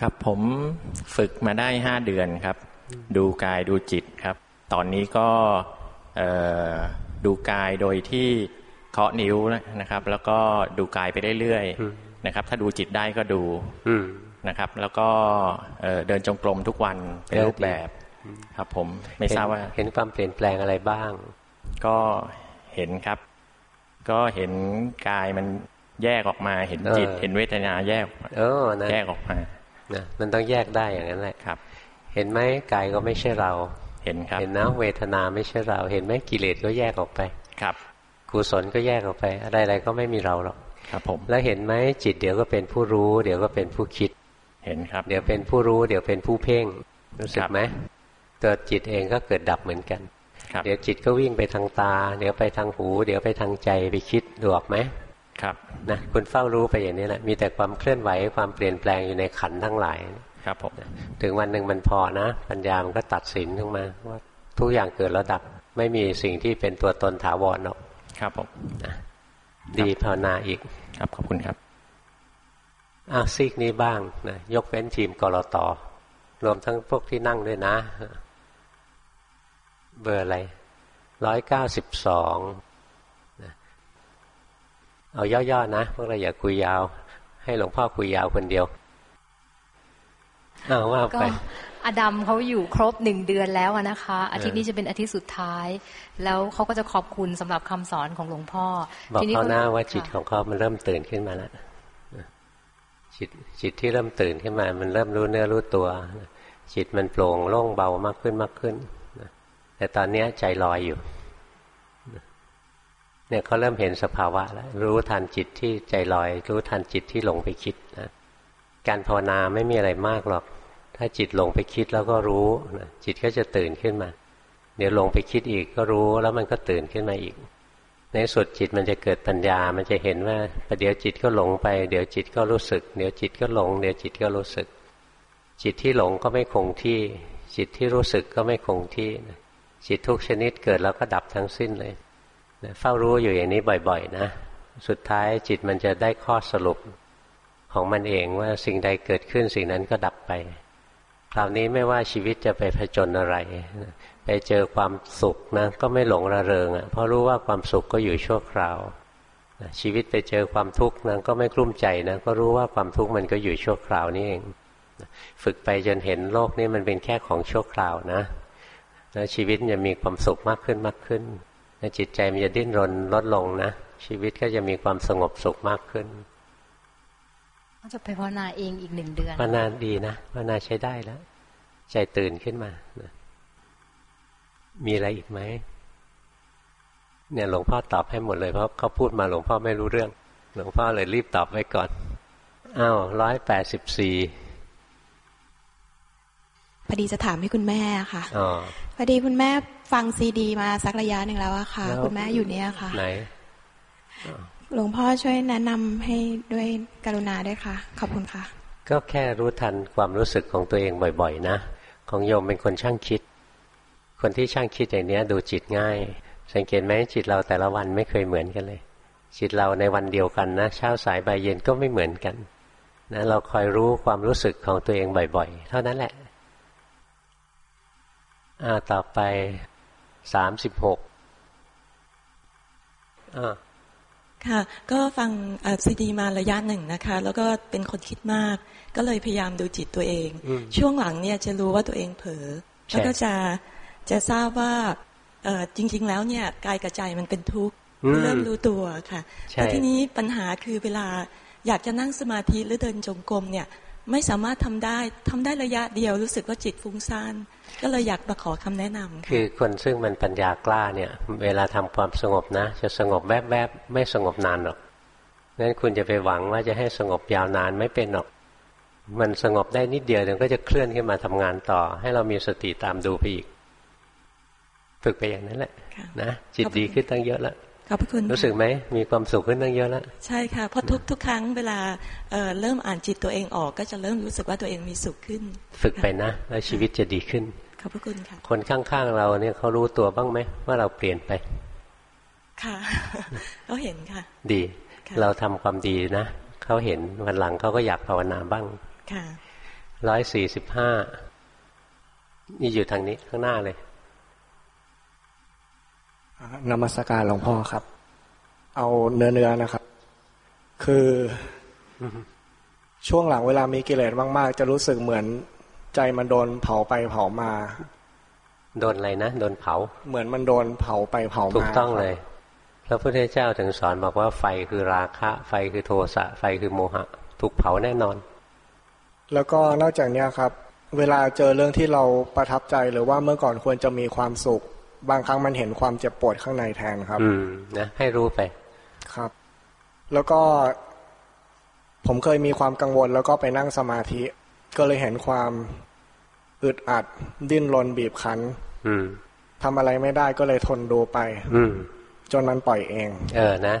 ครับผมฝึกมาได้ห้าเดือนครับ ดูกายดูจิตครับ ตอนนี้ก็ดูกายโดยที่เคาะนิ้วนะครับ แล้วก็ดูกายไปเรื่อยๆนะครับ ถ้าดูจิตได้ก็ดูนะครับ แล้วก็เดินจงกรมทุกวันเป็นรูปแบบครับ ผมไม่ทราบว่าเห็นความเปลี่ยนแปลงอะไรบ้าง ก็เห็นครับ ก็เห็นกายมันแยกออกมาเห็นจิต เห็นเวทนาแยกเออแยกออกมานะมันต้องแยกได้อย่างนั้นแหละครับ เห็นไหมกายก็ไม่ใช่เรา เห็นครับ เห็นนะเวทนาไม่ใช่เรา เห็นไหมกิเลสก็แยกออกไป ครับกุศลก็แยกออกไป อะไรๆก็ไม่มีเราหรอก ครับผม แล้วเห็นไหมจิตเดี๋ยวก็เป็นผู้รู้ เดี๋ยวก็เป็นผู้คิด เห็นครับ เดี๋ยวเป็นผู้รู้ เดี๋ยวเป็นผู้เพ่ง รู้สึกไหมตัวจิตเองก็เกิดดับเหมือนกัน เดี๋ยวจิตก็วิ่งไปทางตา เดี๋ยวไปทางหู เดี๋ยวไปทางใจไปคิดดูออกไหมครับ นะคุณเฝ้ารู้ไปอย่างนี้แหละ มีแต่ความเคลื่อนไหวความเปลี่ยนแปลงอยู่ในขันทั้งหลาย ครับผมถึงวันหนึ่งมันพอนะ ปัญญามันก็ตัดสินขึ้นมาว่าทุกอย่างเกิดแล้วดับไม่มีสิ่งที่เป็นตัวตนถาวรหรอกครับผมดีภาวนาอีกครับขอบคุณครับอ้าวซีกนี้บ้างนะยกเว้นทีมกรตรวมทั้งพวกที่นั่งด้วยนะ เบอร์อะไรร้อยเก้าสิบสองเอาย่อๆนะพวกเราอย่าคุยยาว ให้หลวงพ่อคุยยาวคนเดียวอา ว่าไปอดัมเขาอยู่ครบหนึ่งเดือนแล้วนะคะ อาทิตย์นี้จะเป็นอาทิตย์สุดท้าย แล้วเขาก็จะขอบคุณสำหรับคำสอนของหลวงพ่อบอกเขาหน้าว่าจิตของเขามันเริ่มตื่นขึ้นมาแล้วจิตจิตที่เริ่มตื่นขึ้นมา มันเริ่มรู้เนื้อรู้ตัว จิตมันโปร่งโล่งเบามากขึ้นมากขึ้นแต่ตอนนี้ใจลอยอยู่เนี่ยเขาเริ่มเห็นสภาวะแล้วรู้ทันจิตที่ใจลอย รู้ทันจิตที่หลงไปคิดนะ การภาวนาไม่มีอะไรมากหรอก ถ้าจิตหลงไปคิดแล้วก็รู้นะจิตก็จะตื่นขึ้นมา เดี๋ยวหลงไปคิดอีกก็รู้แล้วมันก็ตื่นขึ้นมาอีก ในสุดจิตมันจะเกิดปัญญา มันจะเห็นว่าประเดี๋ยวจิตก็หลงไป เดี๋ยวจิตก็รู้สึก เดี๋ยวจิตก็หลง เดี๋ยวจิตก็รู้สึก จิตที่หลงก็ไม่คงที่ จิตที่รู้สึกก็ไม่คงที่จิตทุกชนิดเกิดแล้วก็ดับทั้งสิ้นเลยเฝ้ารู้อยู่อย่างนี้บ่อย ๆ นะ สุดท้ายจิตมันจะได้ข้อสรุป ของมันเองว่าสิ่งใดเกิดขึ้นสิ่งนั้นก็ดับไป คราวนี้ไม่ว่าชีวิตจะไปผจญอะไร ไปเจอความสุขนะก็ไม่หลงระเริงอะเพราะรู้ว่าความสุขก็อยู่ชั่วคราวชีวิตไปเจอความทุกข์นั้นก็ไม่กลุ้มใจนะก็รู้ว่าความทุกข์มันก็อยู่ชั่วคราวนี่เอง ฝึกไปจนเห็นโลกนี้มันเป็นแค่ของชั่วคราวนะแล้วชีวิตจะมีความสุขมากขึ้นมากขึ้นจิตใจมันจะดิ้นรนลดลงนะชีวิตก็จะมีความสงบสุขมากขึ้น ก็จะไปภาวนาเองอีกหนึ่งเดือนภาวนาดีนะภาวนาใช้ได้แล้ว ใจตื่นขึ้นมามีอะไรอีกไหมเนี่ยหลวงพ่อตอบให้หมดเลยเพราะเขาพูดมาหลวงพ่อไม่รู้เรื่อง หลวงพ่อเลยรีบตอบไว้ก่อนอ้าวร้อยแปดสิบสี่พอดีจะถามให้คุณแม่ค่ะอพอดีคุณแม่ฟังซีดี มาสักระยะหนึ่งแล้วอะค่ะ คุณแม่อยู่เนี่ยค่ะ ไหน หลวงพ่อช่วยแนะนำให้ด้วยกรุณาด้วยค่ะ ขอบคุณค่ะ ก็แค่รู้ทันความรู้สึกของตัวเองบ่อยๆ นะ ของโยมเป็นคนช่างคิด คนที่ช่างคิดอย่างนี้ดูจิตง่าย สังเกตไหมจิตเราแต่ละวันไม่เคยเหมือนกันเลย จิตเราในวันเดียวกันนะเช้าสายบ่ายเย็นก็ไม่เหมือนกันนะเราคอยรู้ความรู้สึกของตัวเองบ่อยๆ เท่านั้นแหละอ่าต่อไปสามสิบหกอ่า ค่ะ ก็ฟังซีดีมาระยะหนึ่งนะคะ แล้วก็เป็นคนคิดมาก ก็เลยพยายามดูจิตตัวเอง ช่วงหลังเนี่ยจะรู้ว่าตัวเองเผลอแล้วก็จะจะทราบว่าจริง ๆ แล้วเนี่ยกายกับใจมันเป็นทุกข์เริ่มรู้ตัวค่ะแต่ทีนี้ปัญหาคือเวลาอยากจะนั่งสมาธิหรือเดินจงกรมเนี่ย ไม่สามารถทำได้ทำได้ระยะเดียวรู้สึกว่าจิตฟุ้งซ่านก็เลยอยากมาขอคำแนะนำคือคนซึ่งมันปัญญากล้าเนี่ย เวลาทำความสงบนะ จะสงบแวบๆไม่สงบนานหรอกงั้นคุณจะไปหวังว่าจะให้สงบยาวนานไม่เป็นหรอก มันสงบได้นิดเดียวเดี๋ยวก็จะเคลื่อนขึ้นมาทำงานต่อ ให้เรามีสติตามดูไปอีก ฝึกไปอย่างนั้นแหละนะจิตดีขึ้นตั้งเยอะแล้ว ขอบคุณรู้สึกไหมมีความสุขขึ้นตั้งเยอะแล้วใช่ค่ะเพราะทุกทุกครั้งเวลาเเริ่มอ่านจิตตัวเองออก ก็จะเริ่มรู้สึกว่าตัวเองมีสุขขึ้น ฝึกไปนะแล้วชีวิตจะดีขึ้นขอบพระคุณค่ะ คนข้างๆเราเนี่ยเขารู้ตัวบ้างไหมว่าเราเปลี่ยนไป ค่ะเขาเห็นค่ะ ดี เราทำความดีนะเขาเห็นวันหลังเขาก็อยากภาวนาบ้าง ค่ะร้อยสี่สิบห้านี่อยู่ทางนี้ข้างหน้าเลย นมัสการหลวงพ่อครับ เอาเนื้อเนื้อนะครับ คือช่วงหลังเวลามีกิเลสมาก ๆ จะรู้สึกเหมือนใจมันโดนเผาไปเผามา โดนอะไรนะโดนเผา เหมือนมันโดนเผาไปเผามาถูกต้องเลยพระพุทธเจ้าถึงสอนบอกว่าไฟคือราคะ ไฟคือโทสะไฟคือโมหะ ถูกเผาแน่นอน แล้วก็นอกจากนี้ครับ เวลาเจอเรื่องที่เราประทับใจหรือว่าเมื่อก่อนควรจะมีความสุข บางครั้งมันเห็นความเจ็บปวดข้างในแทนครับ อืมนะให้รู้ไป ครับ แล้วก็ ผมเคยมีความกังวล แล้วก็ไปนั่งสมาธิ ก็เลยเห็นความอึดอัด ดิ้นรนบีบคั้น อืมทำอะไรไม่ได้ก็เลยทนดูไป อืมจนมันปล่อยเอง เออนะ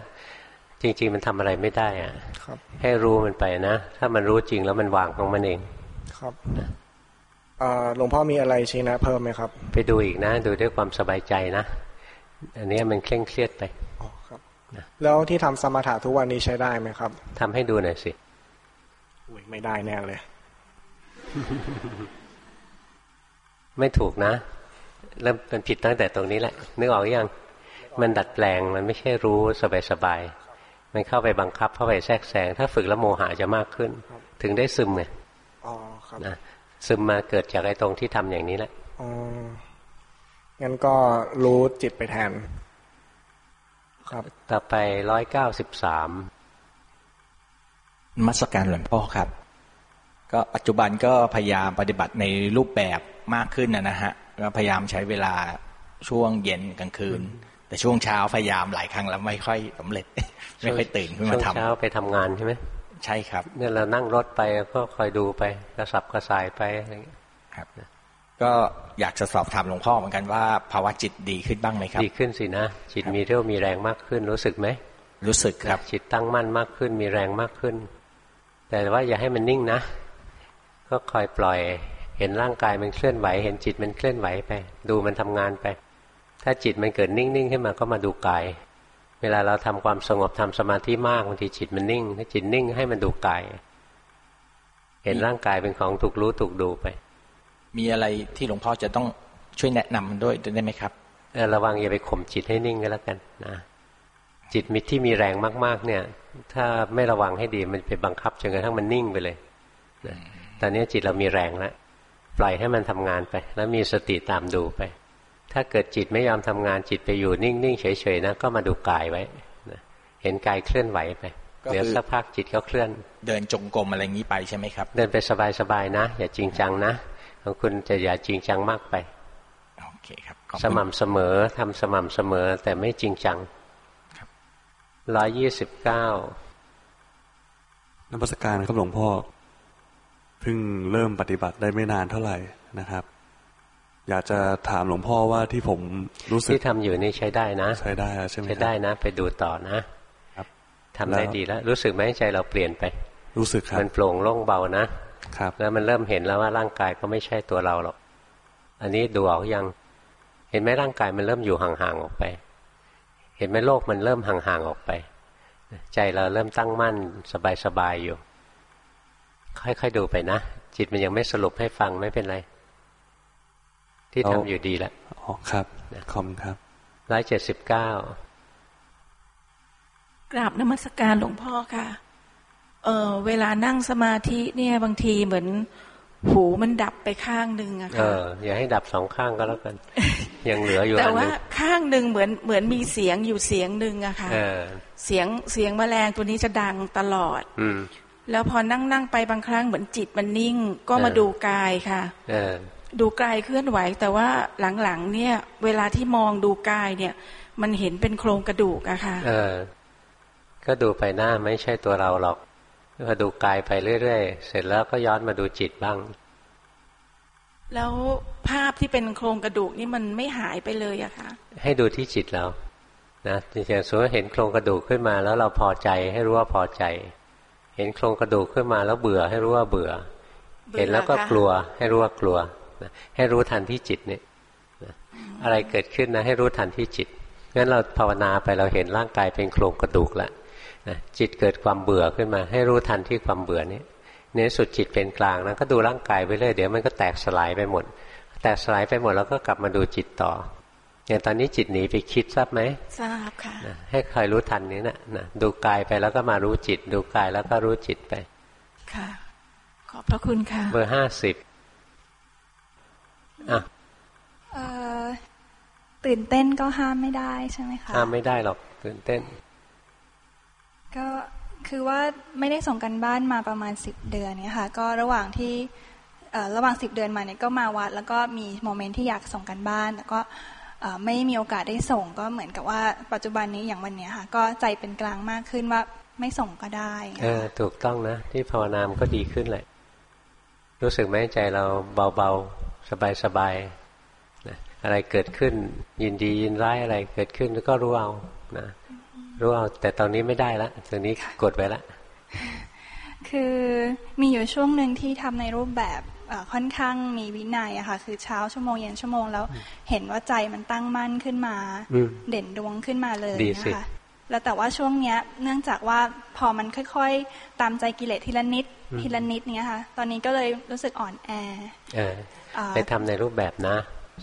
จริง ๆ มันทำอะไรไม่ได้อะครับ ให้รู้มันไปนะ ถ้ามันรู้จริงแล้วมันวางของมันเอง ครับ หลวงพ่อมีอะไรชี้นะเพิ่มไหมครับ ไปดูอีกนะ ดูด้วยความสบายใจนะ อันนี้มันเคร่งเครียดไปอ๋อครับ แล้วที่ทำสมถะทุกวันนี้ใช้ได้ไหมครับทำให้ดูหน่อยสิอุ้ยไม่ได้แน่เลย ไม่ถูกนะเริ่มมันผิดตั้งแต่ตรงนี้แหละ นึกออกอยัง มันดัดแปลงมันไม่ใช่รู้สบายๆมันเข้าไปบังคับเข้าไปแทรกแซงถ้าฝึกแล้วโมหะจะมากขึ้น ถึงได้ซึมไงอ๋อครับนะ ซึมมาเกิดจากไอ้ตรงที่ทำอย่างนี้แหละอ๋องั้นก็รู้จิตไปแทน ครับต่อไปร้อยเก้าสิบสามมัสการหลวงพ่อครับ ก็ปัจจุบันก็พยายามปฏิบัติในรูปแบบมากขึ้นนะฮะก็พยายามใช้เวลาช่วงเย็นกลางคืน แต่ช่วงเช้าพยายามหลายครั้งแล้วไม่ค่อยสาเร็จ ไม่ค่อยตื่นขึ้นมาทำช่วงเช้าไปทำงานใช่ไหม ใช่ครับเนี่ยเรานั่งรถไปก็คอยดูไปกระสับกระส่ายไปอะไรอย่างเงี้ยครับก็อยากจะสอบถามหลวงพ่อเหมือนกันว่าภาวะจิตดีขึ้นบ้างไหมครับ ดีขึ้นสินะจิตมีเรี่ยวมีแรงมากขึ้นรู้สึกไหมรู้สึกครับ จิตตั้งมั่นมากขึ้นมีแรงมากขึ้น แต่ว่าอย่าให้มันนิ่งนะ ก็คอยปล่อยเห็นร่างกายมันเคลื่อนไหว เห็นจิตมันเคลื่อนไหวไป ดูมันทำงานไป ถ้าจิตมันเกิดนิ่งๆขึ้นมาก็มาดูกาย เวลาเราทำความสงบทำสมาธิมากบางทีจิตมันนิ่ง ถ้าจิตนิ่งให้มันดูกาย เห็นร่างกายเป็นของถูกรู้ถูกดูไป มีอะไรที่หลวงพ่อจะต้องช่วยแนะนำด้วยได้ไหมครับระวังอย่าไปข่มจิตให้นิ่งก็แล้วกันนะจิตมิที่มีแรงมาก ๆ เนี่ย ถ้าไม่ระวังให้ดีมันไปบังคับจนกระทั่งมันนิ่งไปเลยนะตอนนี้จิตเรามีแรงแล้วปล่อยให้มันทำงานไป แล้วมีสติตามดูไป ถ้าเกิดจิตไม่ยอมทำงานจิตไปอยู่นิ่งๆเฉยๆนะก็มาดูกายไว้เห็นกายเคลื่อนไหวไปเดี๋ยวสักพักจิตก็เคลื่อน เดินจงกรมอะไรงี้ไปใช่ไหมครับ เดินไปสบายๆนะ อย่าจริงจังนะของคุณจะอย่าจริงจังมากไปโอเคครับสม่ำเสมอทำสม่ำเสมอแต่ไม่จริงจังร้อยยี่สิบเก้านักปสการครับหลวงพ่อเพิ่งเริ่มปฏิบัติได้ไม่นานเท่าไหร่นะครับ อยากจะถามหลวงพ่อว่าที่ผมรู้สึกที่ทำอยู่นี่ใช้ได้นะ ใช้ได้ใช่ไหมใช้ได้นะ ไปดูต่อนะครับทำได้ดีแล้ว รู้สึกไหมใจเราเปลี่ยนไป รู้สึกครับมันโปร่งโล่งเบานะครับ แล้วมันเริ่มเห็นแล้วว่าร่างกายก็ไม่ใช่ตัวเราหรอกอันนี้ดูออกยัง เห็นไหมร่างกายมันเริ่มอยู่ห่างๆออกไป เห็นไหมโลกมันเริ่มห่างๆออกไป ใจเราเริ่มตั้งมั่นสบายๆอยู่ ค่อยๆดูไปนะจิตมันยังไม่สรุปให้ฟังไม่เป็นไร ที่ทำอยู่ดีแล้วอ๋อครับคอมครับร้อยเจ็ดสิบเก้ากราบนมัสการหลวงพ่อค่ะ เออเวลานั่งสมาธิเนี่ยบางทีเหมือน หูมันดับไปข้างหนึ่งอะค่ะเอออย่าให้ดับสองข้างก็แล้วกัน ยังเหลืออยู่แต่ว่าข้างหนึ่งเหมือนเหมือนมีเสียงอยู่เสียงหนึ่งอะค่ะเสียงเสียงแมลงตัวนี้จะดังตลอด อืแล้วพอนั่งนั่งไปบางครั้งเหมือนจิตมันนิ่ง ก็มาดูกายค่ะ เออ ดูกายเคลื่อนไหว แต่ว่าหลังๆ เนี่ย เวลาที่มองดูกายเนี่ย มันเห็นเป็นโครงกระดูกอะค่ะเออ ก็ดูไปหน้าไม่ใช่ตัวเราหรอกพอดูกายไปเรื่อยๆ เสร็จแล้วก็ย้อนมาดูจิตบ้าง แล้วภาพที่เป็นโครงกระดูกนี่มันไม่หายไปเลยอะค่ะให้ดูที่จิตเรานะจริงๆสมมติเห็นโครงกระดูกขึ้นมาแล้วเราพอใจให้รู้ว่าพอใจ เห็นโครงกระดูกขึ้นมาแล้วเบื่อให้รู้ว่าเบื่อ เห็นแล้วก็กลัวให้รู้ว่ากลัว นะให้รู้ทันที่จิตเนี่ยนะอะไรเกิดขึ้นนะให้รู้ทันที่จิตงั้นเราภาวนาไปเราเห็นร่างกายเป็นโครงกระดูกแล้วนะจิตเกิดความเบื่อขึ้นมา ให้รู้ทันที่ความเบื่อนี้ในสุดจิตเป็นกลางนะก็ดูร่างกายไปเรื่อยเดี๋ยวมันก็แตกสลายไปหมด แตกสลายไปหมดแล้วก็กลับมาดูจิตต่ออย่างตอนนี้จิตหนีไปคิดทราบไหมทราบค่ะนะให้คอยรู้ทันนี้นะนะดูกายไปแล้วก็มารู้จิต ดูกายแล้วก็รู้จิตไป ค่ะ ขอบพระคุณค่ะ เบอร์ห้าสิบ อะเอ่อตื่นเต้นก็ห้ามไม่ได้ใช่ไหมคะห้ามไม่ได้หรอกตื่นเต้น ก็คือว่าไม่ได้ส่งกันบ้านมาประมาณสิบเดือนเนี่ยค่ะ ก็ระหว่างที่เอ่อระหว่างสิบเดือนมาเนี่ยก็มาวัด แล้วก็มีโมเมนต์ที่อยากส่งกันบ้านแต่ก็เอ่อไม่มีโอกาสได้ส่งก็เหมือนกับว่าปัจจุบันนี้อย่างวันเนี้ยค่ะ ก็ใจเป็นกลางมากขึ้นว่าไม่ส่งก็ได้เออถูกต้องนะ ที่ภาวนามนก็ดีขึ้นแหละรู้สึกไหมใจเราเบา ๆสบายๆนะอะไรเกิดขึ้น ยินดียินร้ายอะไรเกิดขึ้นก็รู้เอานะรู้เอาแต่ตอนนี้ไม่ได้ละตอนนี้กดไว้ละคือมีอยู่ช่วงหนึ่งที่ทำในรูปแบบเอ่อค่อนข้างมีวินัยอะค่ะ คือเช้าชั่วโมงเย็นชั่วโมงแล้ว เห็นว่าใจมันตั้งมั่นขึ้นมาอืมเด่นดวงขึ้นมาเลยดีสินะคะ แล้วแต่ว่าช่วงเนี้ยเนื่องจากว่าพอมันค่อยๆ ตามใจกิเลสทีละนิดอืมทีละนิดเนี้ยค่ะ ตอนนี้ก็เลยรู้สึกอ่อนแอเอออ่าไปทำในรูปแบบนะ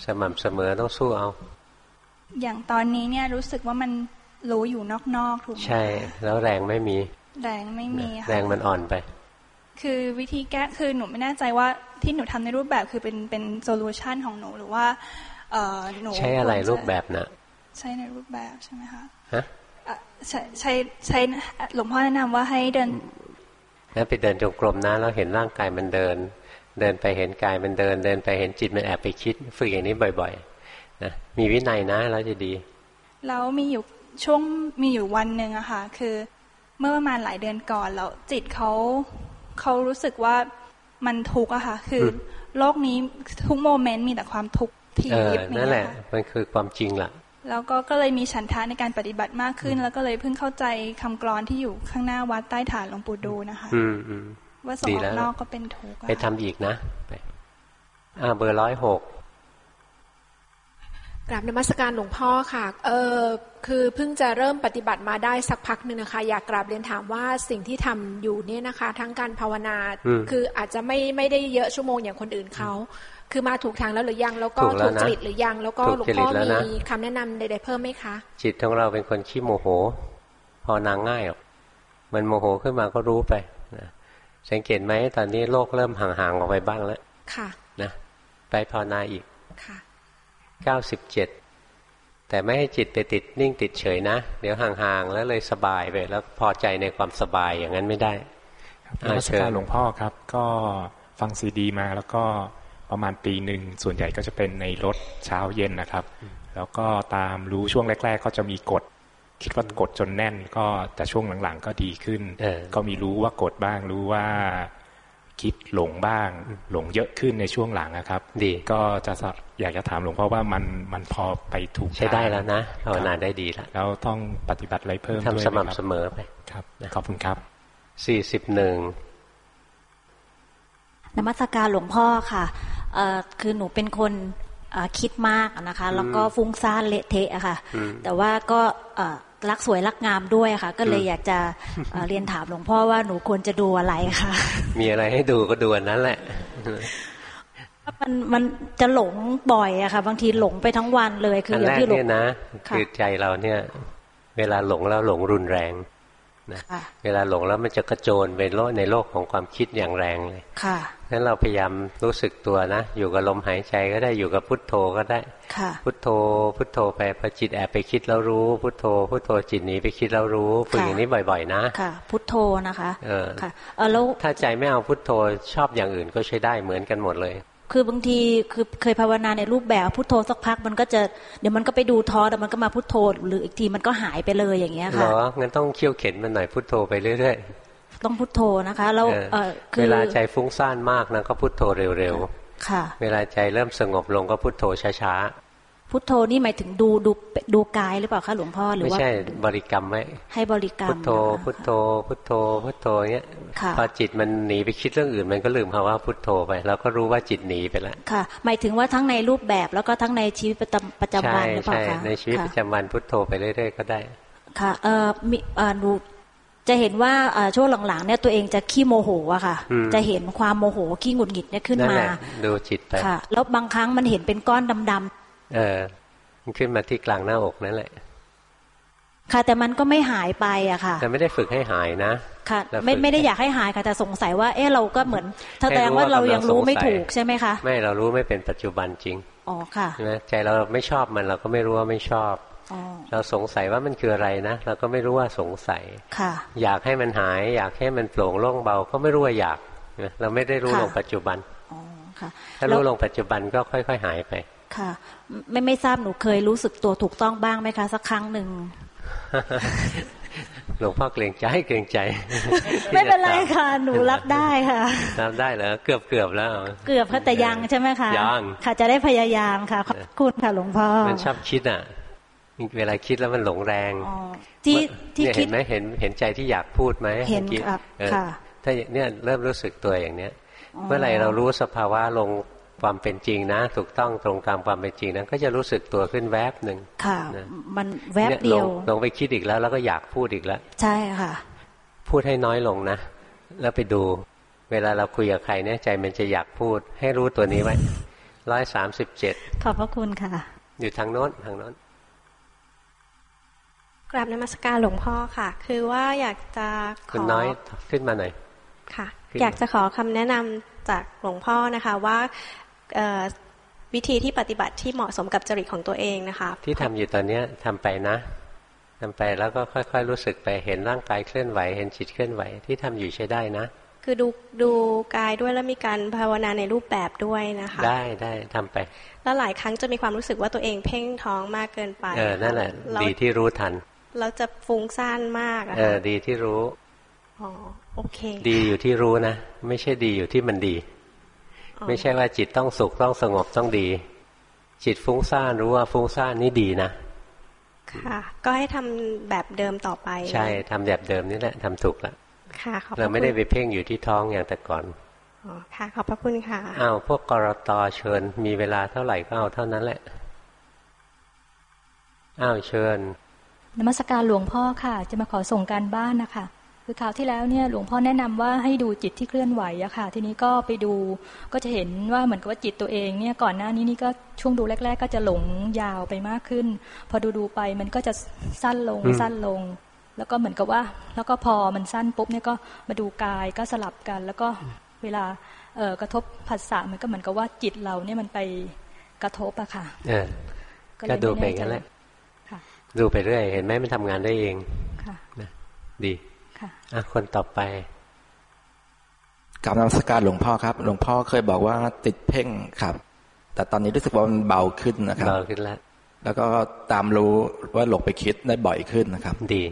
สม่ำเสมอต้องสู้เอา อย่างตอนนี้เนี่ยรู้สึกว่ามันรู้อยู่นอกๆถูกไหมใช่ แล้วแรงไม่มี แรงไม่มีแรค่ะงมันอ่อนไป คือวิธีแก้คือหนูไม่แน่ใจว่าที่หนูทำในรูปแบบคือเป็นเป็นโซลูชันของหนูหรือว่าเอ่อหนูใช้อะไรควจรูปแบบนะใช้ในรูปแบบใช่ไหมคะฮะเอ่อ ใช้ใช้ใช้หลวงพ่อแนะนำว่าให้เดินแล้วไปเดินจงกรมนะแล้วเห็นร่างกายมันเดิน เดินไปเห็นกายมันเดิน เดินไปเห็นจิตมันแอบไปคิด ฝึกอย่างนี้บ่อยๆนะมีวินัยนะแล้วจะดีแล้วมีอยู่ช่วงมีอยู่วันหนึ่งอะค่ะคือเมื่อประมาณหลายเดือนก่อนแล้วจิตเขาเขารู้สึกว่ามันทุกข์อะค่ะคืออโลกนี้ทุกโมเมนต์มีแต่ความทุกข์ทีเออยิบนั่นแหละเยค่มันคือความจริงล่ะ แล้วก็ก็เลยมีฉันทะในการปฏิบัติมากขึ้น แล้วก็เลยเพิ่งเข้าใจคำกรอนที่อยู่ข้างหน้าวัดใต้ฐานหลวงปู่ดูนะคะอืมอืมว่าส่งดีออแล้กวนอกก็เป็นทุกข์อะไปทำอีกนะไปอ่าเบอร์ร้อยหกกราบนมัสการหลวงพ่อค่ะ เออคือเพิ่งจะเริ่มปฏิบัติมาได้สักพักหนึ่งนะคะ อยากกราบเรียนถามว่าสิ่งที่ทำอยู่เนี่ยนะคะ ทั้งการภาวนาอืมคืออาจจะไม่ไม่ได้เยอะชั่วโมงอย่างคนอื่นเขา คือมาถูกทางแล้วหรือยัง แล้วก็ถูกแล้วถูกนะจริตหรือยัง แล้วก็ถูกหลวงจริพ่ตอแล้วนะมีคำแนะนำใดๆเพิ่มไหมคะ จิตของเราเป็นคนขี้โมโห พอนางง่ายหรอกมันโมโหขึ้นมาก็รู้ไปนะสังเกตไหมตอนนี้โลกเริ่มห่างๆออกไปบ้างแล้วค่ะนะไปภาวนาอีกค่ะเก้าสิบเจ็ดแต่ไม่ให้จิตไปติดนิ่งติดเฉยนะ เดี๋ยวห่างๆแล้วเลยสบายไปแล้วพอใจในความสบายอย่างนั้นไม่ได้นมัสการหลวงพ่อครับ ก็ฟังซีดีมาแล้วก็ ประมาณปีหนึ่งส่วนใหญ่ก็จะเป็นในรถเช้าเย็นนะครับ แล้วก็ตามรู้ช่วงแรก ๆ ก็จะมีกฎคิดว่ากดจนแน่นก็แต่ช่วงหลังๆ ก็ดีขึ้นก็มีรู้ว่ากดบ้างรู้ว่าคิดหลงบ้าง หลงเยอะขึ้นในช่วงหลังนะครับ ดีก็จะสะอยากจะถามหลวงพ่อว่ามันมันพอไปถูกใช้ได้แล้วนะทงภาวนาได้ดีแล้วแล้วต้องปฏิบัติอะไรเพิ่มทำด้วยสไหครับม่ำเสมอไปครับขอบคุณครับสี่สิบหนึ่งนมัสการหลวงพ่อค่ะเอ่อ คือหนูเป็นคนเอ่อคิดมากอะนะคะ แล้วก็ฟุ้งซ่านเละเทะอะค่ะอืมแต่ว่าก็เอ่อรักสวยรักงามด้วยอะค่ะ ก็เลยอืมอยากจะเอ่อเรียนถามหลวงพ่อว่าหนูควรจะดูอะไรค่ะ มีอะไรให้ดูก็ดูอันนั้นแหละมันมันจะหลงบ่อยอะค่ะ บางทีหลงไปทั้งวันเลย คืออันอย่างแรกที่หลวเนี่งยนะค่ะคือใจเราเนี่ย เวลาหลงแล้วหลงรุนแรงนะค่ะเวลาหลงแล้วมันจะกระโจนไปโลกในโลกของความคิดอย่างแรงเลยค่ะ งั้นเราพยายามรู้สึกตัวนะ อยู่กับลมหายใจก็ได้อยู่กับพุทโธก็ได้ค่ะพุทโธ พุทโธไปพอจิตแอบไปคิดแล้วรู้ พุทโธ พุทโธจิตหนีไปคิดแล้วรู้ฝึกอย่างนี้บ่อย ๆ นะค่ะ พุทโธนะคะเออค่ะเออแล้วถ้าใจไม่เอาพุทโธชอบอย่างอื่นก็ใช้ได้เหมือนกันหมดเลย คือบางทีคือเคยภาวนาในรูปแบบพุทโธสักพักมันก็จะเดี๋ยวมันก็ไปดูท้อแต่มันก็มาพุทโธหรืออีกทีมันก็หายไปเลยอย่างเงี้ยเหรค่ะองั้นต้องเคี่ยวเข็นมันหน่อยพุทโธไปเรื่อย ต้องพุทโธนะคะแล้วๆเออคือเวลาใจฟุ้งซ่านมากนะก็พุทโธเร็วค่ะๆเวลาใจเริ่มสงบลงก็พุทโธช้าพุทโธนี่หมายถึงดูดูดูกายหรือเปล่าคะหลวงพ่อๆหรือไม่ว่าใช่บริกรรมไว้ให้บริกรรพุมทโธ พุทโธ พุทโธ พุทโธเนี้ยค่ะพอจิตมันหนีไปคิดเรื่องอื่นมันก็ลืมคำว่าพุทโธไปแล้วก็รู้ว่าจิตหนีไปแล้วค่ะ หมายถึงว่าทั้งในรูปแบบแล้วก็ทั้งในชีวิตประจำประจำวัใช่นหรือเปล่าใช่คะในชีวิตค่ะประจำวันพุทโธไปเรื่อยๆก็ได้ค่ะเอ่อมีเอ่อหนู จะเห็นว่าเอ่อช่วงหลังๆเนี่ยตัวเองจะขี้โมโหอะค่ะอืมจะเห็นความโมโหขี้หงุดหงิดเนี่ยขึ้นนั่นมาแหละดูจิตไปค่ะ แล้วบางครั้งมันเห็นเป็นก้อนดำๆเออมันขึ้นมาที่กลางหน้าอกนั่นแหละ ค่ะแต่มันก็ไม่หายไปอะค่ะ แต่ไม่ได้ฝึกให้หายนะค่ะเราฝึกไม่ไม่ได้อยากให้หายค่ะแต่สงสัยว่า เออเราก็เหมือนแสดงว่าเรายังรู้ไม่ถูกใช่ไหมคะ ไม่เรารู้ไม่เป็นปัจจุบันจริงอ๋อค่ะใช่ไหมใจเราไม่ชอบมันเราก็ไม่รู้ว่าไม่ชอบอ๋อ เราสงสัยว่ามันคืออะไรนะเราก็ไม่รู้ว่าสงสัยค่ะ อยากให้มันหาย อยากให้มันโปร่งโล่งเบาก็ไม่รู้ว่าอยากนะเราไม่ได้รู้ค่ะลงปัจจุบันค่ะถ้าแล้วรู้ลงปัจจุบันก็ค่อย ๆ หายไป ค่ะ ไม่ไม่ทราบหนูเคยรู้สึกตัวถูกต้องบ้างไหมคะ สักครั้งหนึ่งหลวงพ่อเกรงใจเกรงใจ ไม่เป็นไรค่ะ หนูรับได้ค่ะรับได้เหรอเกือบเกือบแล้ว เกือบค่ะแต่ยังใช่ไหมคะยังค่ะจะได้พยายามค่ะขอบคุณค่ะหลวงพ่อมันชอบคิดอะ เวลาคิดแล้วมันหลงแรงอ๋อที่ที่เนี่ยคิเห็ดนไหมเห็นเห็นใจที่อยากพูดไหมเห็นมื่อกี้ครับเออค่ะถ้าเนี่ยเริ่มรู้สึกตัวอย่างเนี้ยอ๋อเมื่อไหร่เรารู้สภาวะลงความเป็นจริงนะ ถูกต้องตรงตามความเป็นจริงนะก็จะรู้สึกตัวขึ้นแวบหนึ่งค่ะนะมันแวบนี่เดียวลงลงไปคิดอีกแล้วแล้วก็อยากพูดอีกแล้ว ใช่ค่ะ พูดให้น้อยลงนะ แล้วไปดู เวลาเราคุยกับใครเนี่ยใจมันจะอยากพูด ให้รู้ตัวนี้ไว้ร้อยสามสิบเจ็ดขอบพระคุณค่ะ อยู่ทางโน้นทางโน้น กราบนมัสการหลวงพ่อค่ะ คือว่าอยากจะขคุณอน้อยขึ้นมาหน่อยค่ะขึ้นอยากจะขอคำแนะนำจากหลวงพ่อนะคะว่าเอ่อวิธีที่ปฏิบัติที่เหมาะสมกับจริตของตัวเองนะคะ ที่ทำอยู่ตอนเนี้ยทำไปนะทำไปแล้วก็ค่อย ๆ รู้สึกไปเห็นร่างกายเคลื่อนไหว เห็นจิตเคลื่อนไหวที่ทำอยู่ใช้ได้นะ คือดูดูกายด้วยแล้วมีการภาวนาในรูปแบบด้วยนะคะ ได้ได้ทำไป แล้วหลายครั้งจะมีความรู้สึกว่าตัวเองเพ่งท้องมากเกินไปเออนั่นแหละเราดีที่รู้ทัน เราจะฟุ้งซ่านมากอะเออค่ะดีที่รู้อ๋อโอเค ดีอยู่ที่รู้นะ ไม่ใช่ดีอยู่ที่มันดีอ๋อไม่ใช่ว่าจิตต้องสุขต้องสงบต้องดี จิตฟุ้งซ่านรู้ว่าฟุ้งซ่านนี่ดีนะค่ะ ก็ให้ทำแบบเดิมต่อไป ใช่ทำแบบเดิมนี่แหละทำถูกละค่ะขอบพเราระไม่ได้คุณไปเพ่งอยู่ที่ท้องอย่างแต่ก่อนอ๋อค่ะขอบพระคุณค่ะอ้าวพวกกรตเชิญ มีเวลาเท่าไหร่ก็เอาเท่านั้นแหละอ้าวเชิญ นมัสการหลวงพ่อค่ะ จะมาขอส่งการบ้านนะคะคือคราวที่แล้วเนี่ยหลวงพ่อแนะนำว่าให้ดูจิตที่เคลื่อนไหวอะค่ะ ทีนี้ก็ไปดูก็จะเห็นว่าเหมือนกับว่าจิตตัวเองเนี่ยก่อนหน้านี้นี่ก็ช่วงดูแรก ๆ ก็จะหลงยาวไปมากขึ้น พอดูดูๆไปมันก็จะสั้นลงอืมสั้นลง แล้วก็เหมือนกับว่า แล้วก็พอมันสั้นปุ๊บเนี่ยก็มาดูกายก็สลับกัน แล้วก็เวลาเอ่อกระทบผัสสะมันก็เหมือนกับว่าจิตเราเนี่ยมันไปกระทบอะค่ะเออก็เลยก็ดูไปไม่แน่ใจงั้นแหละค่ะ ดูไปเรื่อย เห็นไหมมันทำงานได้เองค่ะนะดีค่ะอะคนต่อไปกราบนมัสการหลวงพ่อครับ หลวงพ่อเคยบอกว่าติดเพ่งครับ แต่ตอนนี้รู้สึกว่ามันเบาขึ้นนะครับเบาขึ้นแล้วแล้วก็ตามรู้ว่าหลงไปคิดได้บ่อยขึ้นนะครับ ดี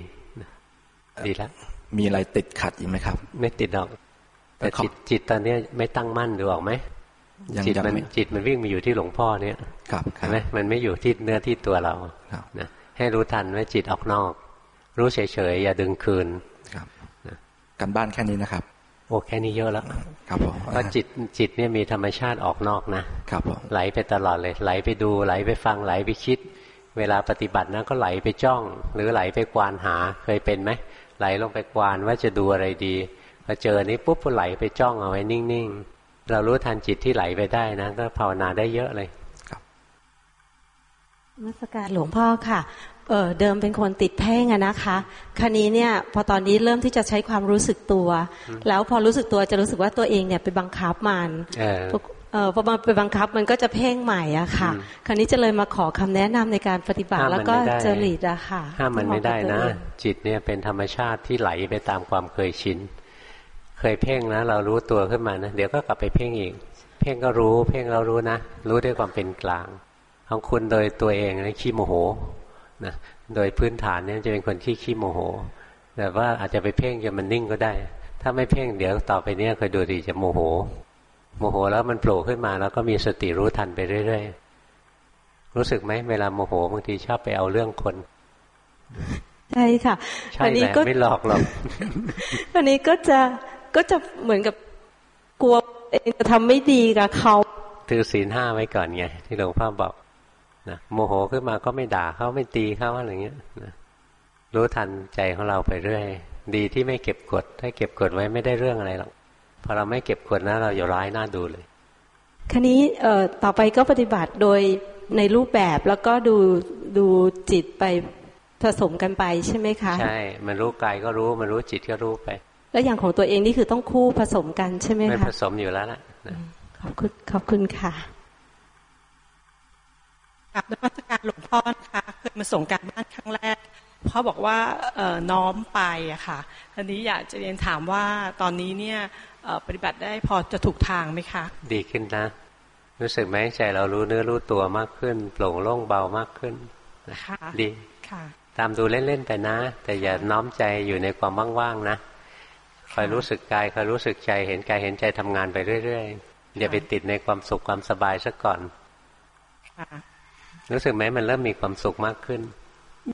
ดีแล้วมีอะไรติดขัดอีกไหมครับ ไม่ติดดอก แต่จิตจิตตอนเนี้ยไม่ตั้งมั่นดูออกไหมยังจิตยังมันไม่จิตมันวิ่งมาอยู่ที่หลวงพ่อเนี่ยครับเห็นไหมมันไม่อยู่ที่เนื้อที่ตัวเราครับนะ ให้รู้ทันว่าจิตออกนอก รู้เฉยๆอย่าดึงคืนครับกันบ้านแค่นี้นะครับ โอ้แค่นี้เยอะแล้วครับผมเพราะจิตจิตเนี่ยมีธรรมชาติออกนอกนะครับผมไหลไปตลอดเลย ไหลไปดูไหลไปฟังไหลไปคิด เวลาปฏิบัตินะก็ไหลไปจ้อง หรือไหลไปกวานหาเคยเป็นไหมไหลลงไปกวานว่าจะดูอะไรดีพอเจอนี้ปุ๊บก็ไหลไปจ้องเอาไว้นิ่งๆเรารู้ทันจิตที่ไหลไปได้นะก็ภาวนาได้เยอะเลย มัสการหลวงพ่อค่ะเออเดิมเป็นคนติดเพ่งอะนะคะคราวนี้เนี่ยพอตอนนี้เริ่มที่จะใช้ความรู้สึกตัว แล้วพอรู้สึกตัวจะรู้สึกว่าตัวเองเนี่ยไปบังคับมันเออพอมาไปบังคับมันก็จะเพ่งใหม่อะค่ะ คราวนี้จะเลยมาขอคำแนะนำในการปฏิบัติแล้วก็เจริตอะค่ะห้ามมันไม่ได้นะ จิตเนี่ยเป็นธรรมชาติที่ไหลไปตามความเคยชินเคยเพ่งนะ เรารู้ตัวขึ้นมานะเดี๋ยวก็กลับไปเพ่งอีก เพ่งก็รู้ เพ่งเรารู้นะ รู้ด้วยความเป็นกลาง ของคุณโดยตัวเองนะขี้โมโหนะโดยพื้นฐานเนี่ยจะเป็นคนขี้ขี้โมโห แต่ว่าอาจจะไปเพ่งจนมันนิ่งก็ได้ ถ้าไม่เพ่งเดี๋ยวต่อไปเนี้ยเคยดูดีจะโมโห โมโหแล้วมันโผล่ขึ้นมาแล้วก็มีสติรู้ทันไปเรื่อยๆ รู้สึกไหมเวลาโมโหบางทีชอบไปเอาเรื่องคนใช่ค่ะใช่แหละไม่หลอกหรอกอันนี้ก็จะก็จะเหมือนกับกลัวเองจะทำไม่ดีกับเขาถือศีลห้าไว้ก่อนไงที่หลวงพ่อบอก นะโมโหขึ้นมาก็ไม่ด่าเขาไม่ตีเขาอะไรเงี้ยนะรู้ทันใจของเราไปเรื่อย ดีที่ไม่เก็บกด ถ้าเก็บกดไว้ไม่ได้เรื่องอะไรหรอกพอเราไม่เก็บกดนะเราอย่าร้ายหน้าดูเลยคันนี้เอ่อต่อไปก็ปฏิบัติโดยในรูปแบบแล้วก็ดูดูจิตไปผสมกันไปใช่ไหมคะ ใช่ มันรู้กายก็รู้ มันรู้จิตก็รู้ไป แล้วอย่างของตัวเองนี่คือต้องคู่ผสมกันใช่ไหมคะไม่ผสมอยู่แล้วล่ะขอบคุณขอบคุณค่ะ กับนมัสการหลวงพ่อนะคะเคยมาส่งการบ้านครั้งแรกพ่อบอกว่าเอน้อมไปอะค่ะทีนี้อยากจะเรียนถามว่าตอนนี้เนี่ยปฏิบัติได้พอจะถูกทางไหมคะ ดีขึ้นนะ รู้สึกไหมใจเรารู้เนื้อรู้ตัวมากขึ้นโปร่งโล่งเบามากขึ้นค่ะดีค่ะตามดูเล่นๆไปนะ แต่อย่าน้อมใจอยู่ในความว่างๆนะคอยรู้สึกกายคอยรู้สึกใจเห็นกายเห็นใจทำงานไปเรื่อยๆอย่าไปติดในความสุขความสบายซะก่อน รู้สึกไหมมันเริ่มมีความสุขมากขึ้น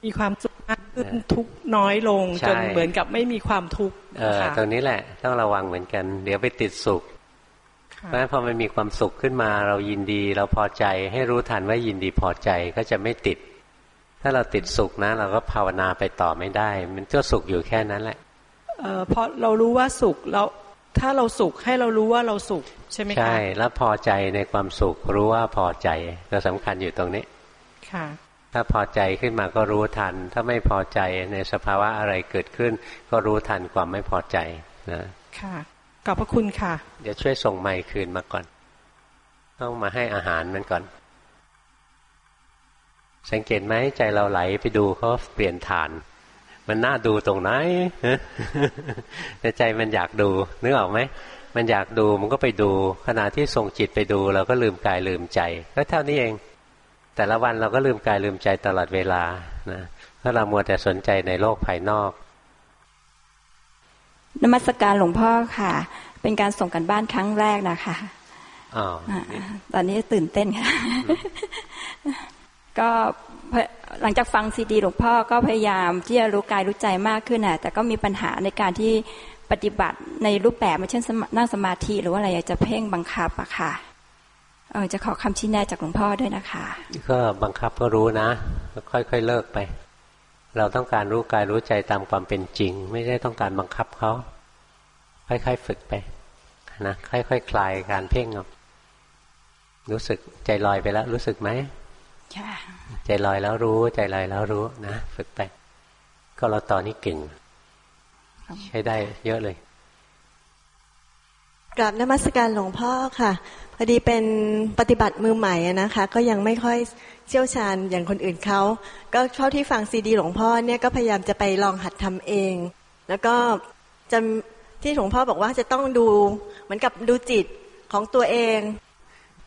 มีความสุขมากขึ้นทุกน้อยลงจนเหมือนกับไม่มีความทุกข์เออตรงนี้แหละ ต้องระวังเหมือนกัน เดี๋ยวไปติดสุขเพราะฉะนั้นพอมันมีความสุขขึ้นมาเรายินดีเราพอใจให้รู้ทันว่ายินดีพอใจก็จะไม่ติด ถ้าเราติดสุขนะ เราก็ภาวนาไปต่อไม่ได้ มันก็สุขอยู่แค่นั้นแหละเออพอเรารู้ว่าสุขแล้วถ้าเราสุขให้เรารู้ว่าเราสุขใช่ไหมคะใช่แล้วพอใจในความสุขรู้ว่าพอใจก็สำคัญอยู่ตรงนี้ค่ะ ถ้าพอใจขึ้นมาก็รู้ทัน ถ้าไม่พอใจในสภาวะอะไรเกิดขึ้น ก็รู้ทันความไม่พอใจนะค่ะขอบพระคุณค่ะเดี๋ยวช่วยส่งไมค์คืนมาก่อน ต้องมาให้อาหารมันก่อน สังเกตไหมใจเราไหลไปดูเขาเปลี่ยนฐาน มันน่าดูตรงไหนแต่ใจมันอยากดูนึกออกไหมมันอยากดูมันก็ไปดู ขณะที่ส่งจิตไปดู เราก็ลืมกายลืมใจก็เท่านี้เอง แต่ละวันเราก็ลืมกายลืมใจตลอดเวลานะถ้าเรามัวแต่สนใจในโลกภายนอก นมัสการหลวงพ่อค่ะ เป็นการส่งกันบ้านครั้งแรกนะคะอตอนนี้ตื่นเต้นค่ะ ก็หลังจากฟังซีดีหลวงพ่อก็พยายามที่จะรู้กายรู้ใจมากขึ้นนะแต่ก็มีปัญหาในการที่ปฏิบัติในรูปแบบไม่เช่นนั่งสมาธิหรือว่าอะไรจะเพ่งบังคับอะค่ะ เออจะขอคำชี้แนะจากหลวงพ่อด้วยนะคะ ก็บังคับก็รู้นะค่อยๆเลิกไป เราต้องการรู้กายรู้ใจตามความเป็นจริง ไม่ได้ต้องการบังคับเขาค่อยๆฝึกไปนะค่อยๆคคลายการเพ่งออกรู้สึกใจลอยไปแล้ว รู้สึกไหมใจลอยแล้วรู้ ใจลอยแล้วรู้นะฝึกไปก็เราตอนนี้เก่ง ใช้ได้เยอะเลย กราบนมัสการหลวงพ่อค่ะ พอดีเป็นปฏิบัติมือใหม่นะคะ ก็ยังไม่ค่อยเชี่ยวชาญอย่างคนอื่นเขาก็เท่าที่ฟังซีดี หลวงพ่อเนี่ยก็พยายามจะไปลองหัดทำเอง แล้วก็จะที่หลวงพ่อบอกว่าจะต้องดูเหมือนกับดูจิตของตัวเอง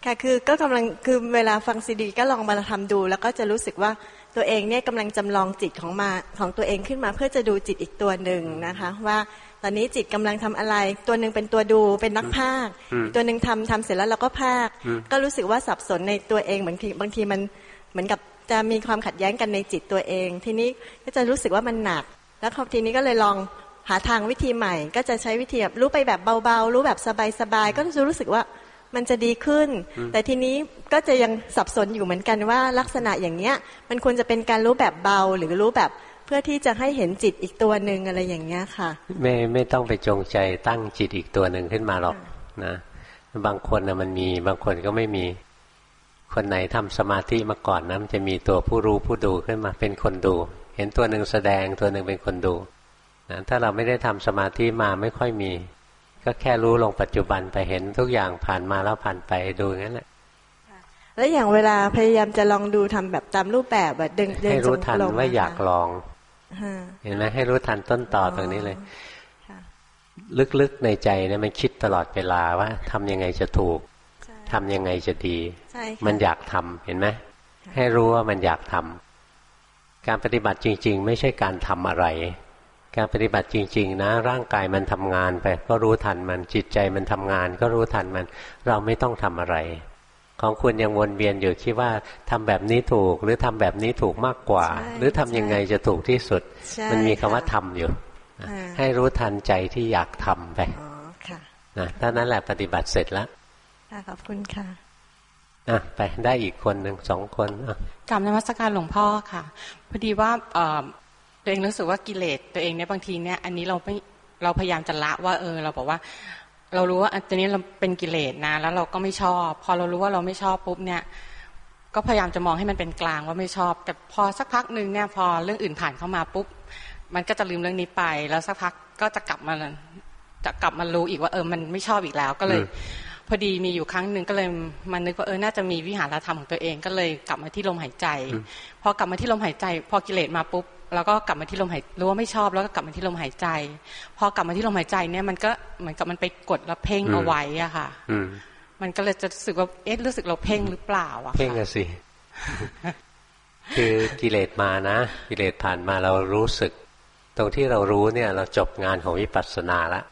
ค่ะคือก็กำลังคือเวลาฟังซีดี ก็ลองมาทำดู แล้วก็จะรู้สึกว่าตัวเองเนี่ยกำลังจำลองจิตของมาของตัวเองขึ้นมา เพื่อจะดูจิตอีกตัวหนึ่งนะคะ ว่า อนนี้จิตกำลังทำอะไร ตัวหนึ่งเป็นตัวดูเป็นนักภาค ตัวหนึ่งทำทำเสร็จแล้วเราก็ภาค ก็รู้สึกว่าสับสนในตัวเองบางทีบางทีมันเหมือนกับจะมีความขัดแย้งกันในจิตตัวเอง ทีนี้ก็จะรู้สึกว่ามันหนัก แล้วทีนี้ก็เลยลองหาทางวิธีใหม่ ก็จะใช้วิธีแบบรู้ไปแบบเบาๆ รู้แบบสบายๆ ก็จะรู้สึกว่ามันจะดีขึ้น แต่ทีนี้ก็จะยังสับสนอยู่เหมือนกันว่าลักษณะอย่างเนี้ย มันควรจะเป็นการรู้แบบเบาหรือรู้แบบ เพื่อที่จะให้เห็นจิตอีกตัวหนึ่งอะไรอย่างเงี้ยค่ะ ไม่ไม่ต้องไปจงใจตั้งจิตอีกตัวหนึ่งขึ้นมาหรอกนะ บางคนนะมันมี บางคนก็ไม่มีคคนไหนทำสมาธิมาก่อนนะมันจะมีตัวผู้รู้ผู้ดูขึ้นมาเป็นคนดู เห็นตัวหนึ่งแสดงตัวหนึ่งเป็นคนดูนะถ้าเราไม่ได้ทำสมาธิมาไม่ค่อยมี ก็แค่รู้ลงปัจจุบันไปเห็นทุกอย่างผ่านมาแล้วผ่านไปดูอย่างนั้นแหละแล้วอย่างเวลาพยายามจะลองดูทำแบบตามรูปแบบแบบเดินเดินให้รู้ทันว่าอยากลอง เห็นไหมให้รู้ทันต้นต่อตรงนี้เลยลึกๆในใจเนี่ยมันคิดตลอดเวลาว่าทำยังไงจะถูกทำยังไงจะดี มันอยากทำเห็นไหมให้รู้ว่ามันอยากทำการปฏิบัติจริง ๆ ไม่ใช่การทำอะไร การปฏิบัติจริง ๆ นะ ร่างกายมันทำงานไป ก็รู้ทันมันจิตใจมันทำงาน ก็รู้ทันมัน เราไม่ต้องทำอะไร ของคุณยังวนเวียนอยู่คิดว่าทำแบบนี้ถูก หรือทำแบบนี้ถูกมากกว่า หรือทำยังไงจะถูกที่สุด มันมีคำว่าทำอยู่ ให้รู้ทันใจที่อยากทำไปนะถ้านั้นแหละปฏิบัติเสร็จแล้วขอบคุณค่ะอะไปได้อีกคนหนึ่งสองคนอะกลับนมัสการหลวงพ่อค่ะพอดีว่าตัวเองรู้สึกว่ากิเลสตัวเองเนี่ยบางทีเนี่ยอันนี้เราไม่เราพยายามจะละว่าเออ เราบอกว่า เรารู้ว่าอันนี้เราเป็นกิเลสนะ แล้วเราก็ไม่ชอบ พอเรารู้ว่าเราไม่ชอบปุ๊บเนี่ย ก็พยายามจะมองให้มันเป็นกลางว่าไม่ชอบ แต่พอสักพักหนึ่งเนี่ยพอเรื่องอื่นผ่านเข้ามาปุ๊บ มันก็จะลืมเรื่องนี้ไป แล้วสักพักก็จะกลับมาจะกลับมารู้อีกว่าเออมันไม่ชอบอีกแล้วก็เลย พอดีมีอยู่ครั้งหนึ่งก็เลยมันนึกว่าเออน่าจะมีวิหารธรรมของตัวเอง ก็เลยกลับมาที่ลมหายใจ พอกลับมาที่ลมหายใจ พอกิเลสมาปุ๊บ แล้วก็กลับมาที่ลมหายรู้ว่าไม่ชอบ แล้วก็กลับมาที่ลมหายใจ พอกลับมาที่ลมหายใจเนี่ยมันก็เหมือนกับมันไปกดแล้วเพ่งเอาไว้อะค่ะมันก็เลยจะรู้สึกว่าเอ๊ะรู้สึกเราเพ่งหรือเปล่าอะเพ่งอะสิคือกิเลสมานะกิเลสผ่านมาเรารู้สึก ตรงที่เรารู้เนี่ย เราจบงานของวิปัสสนาละ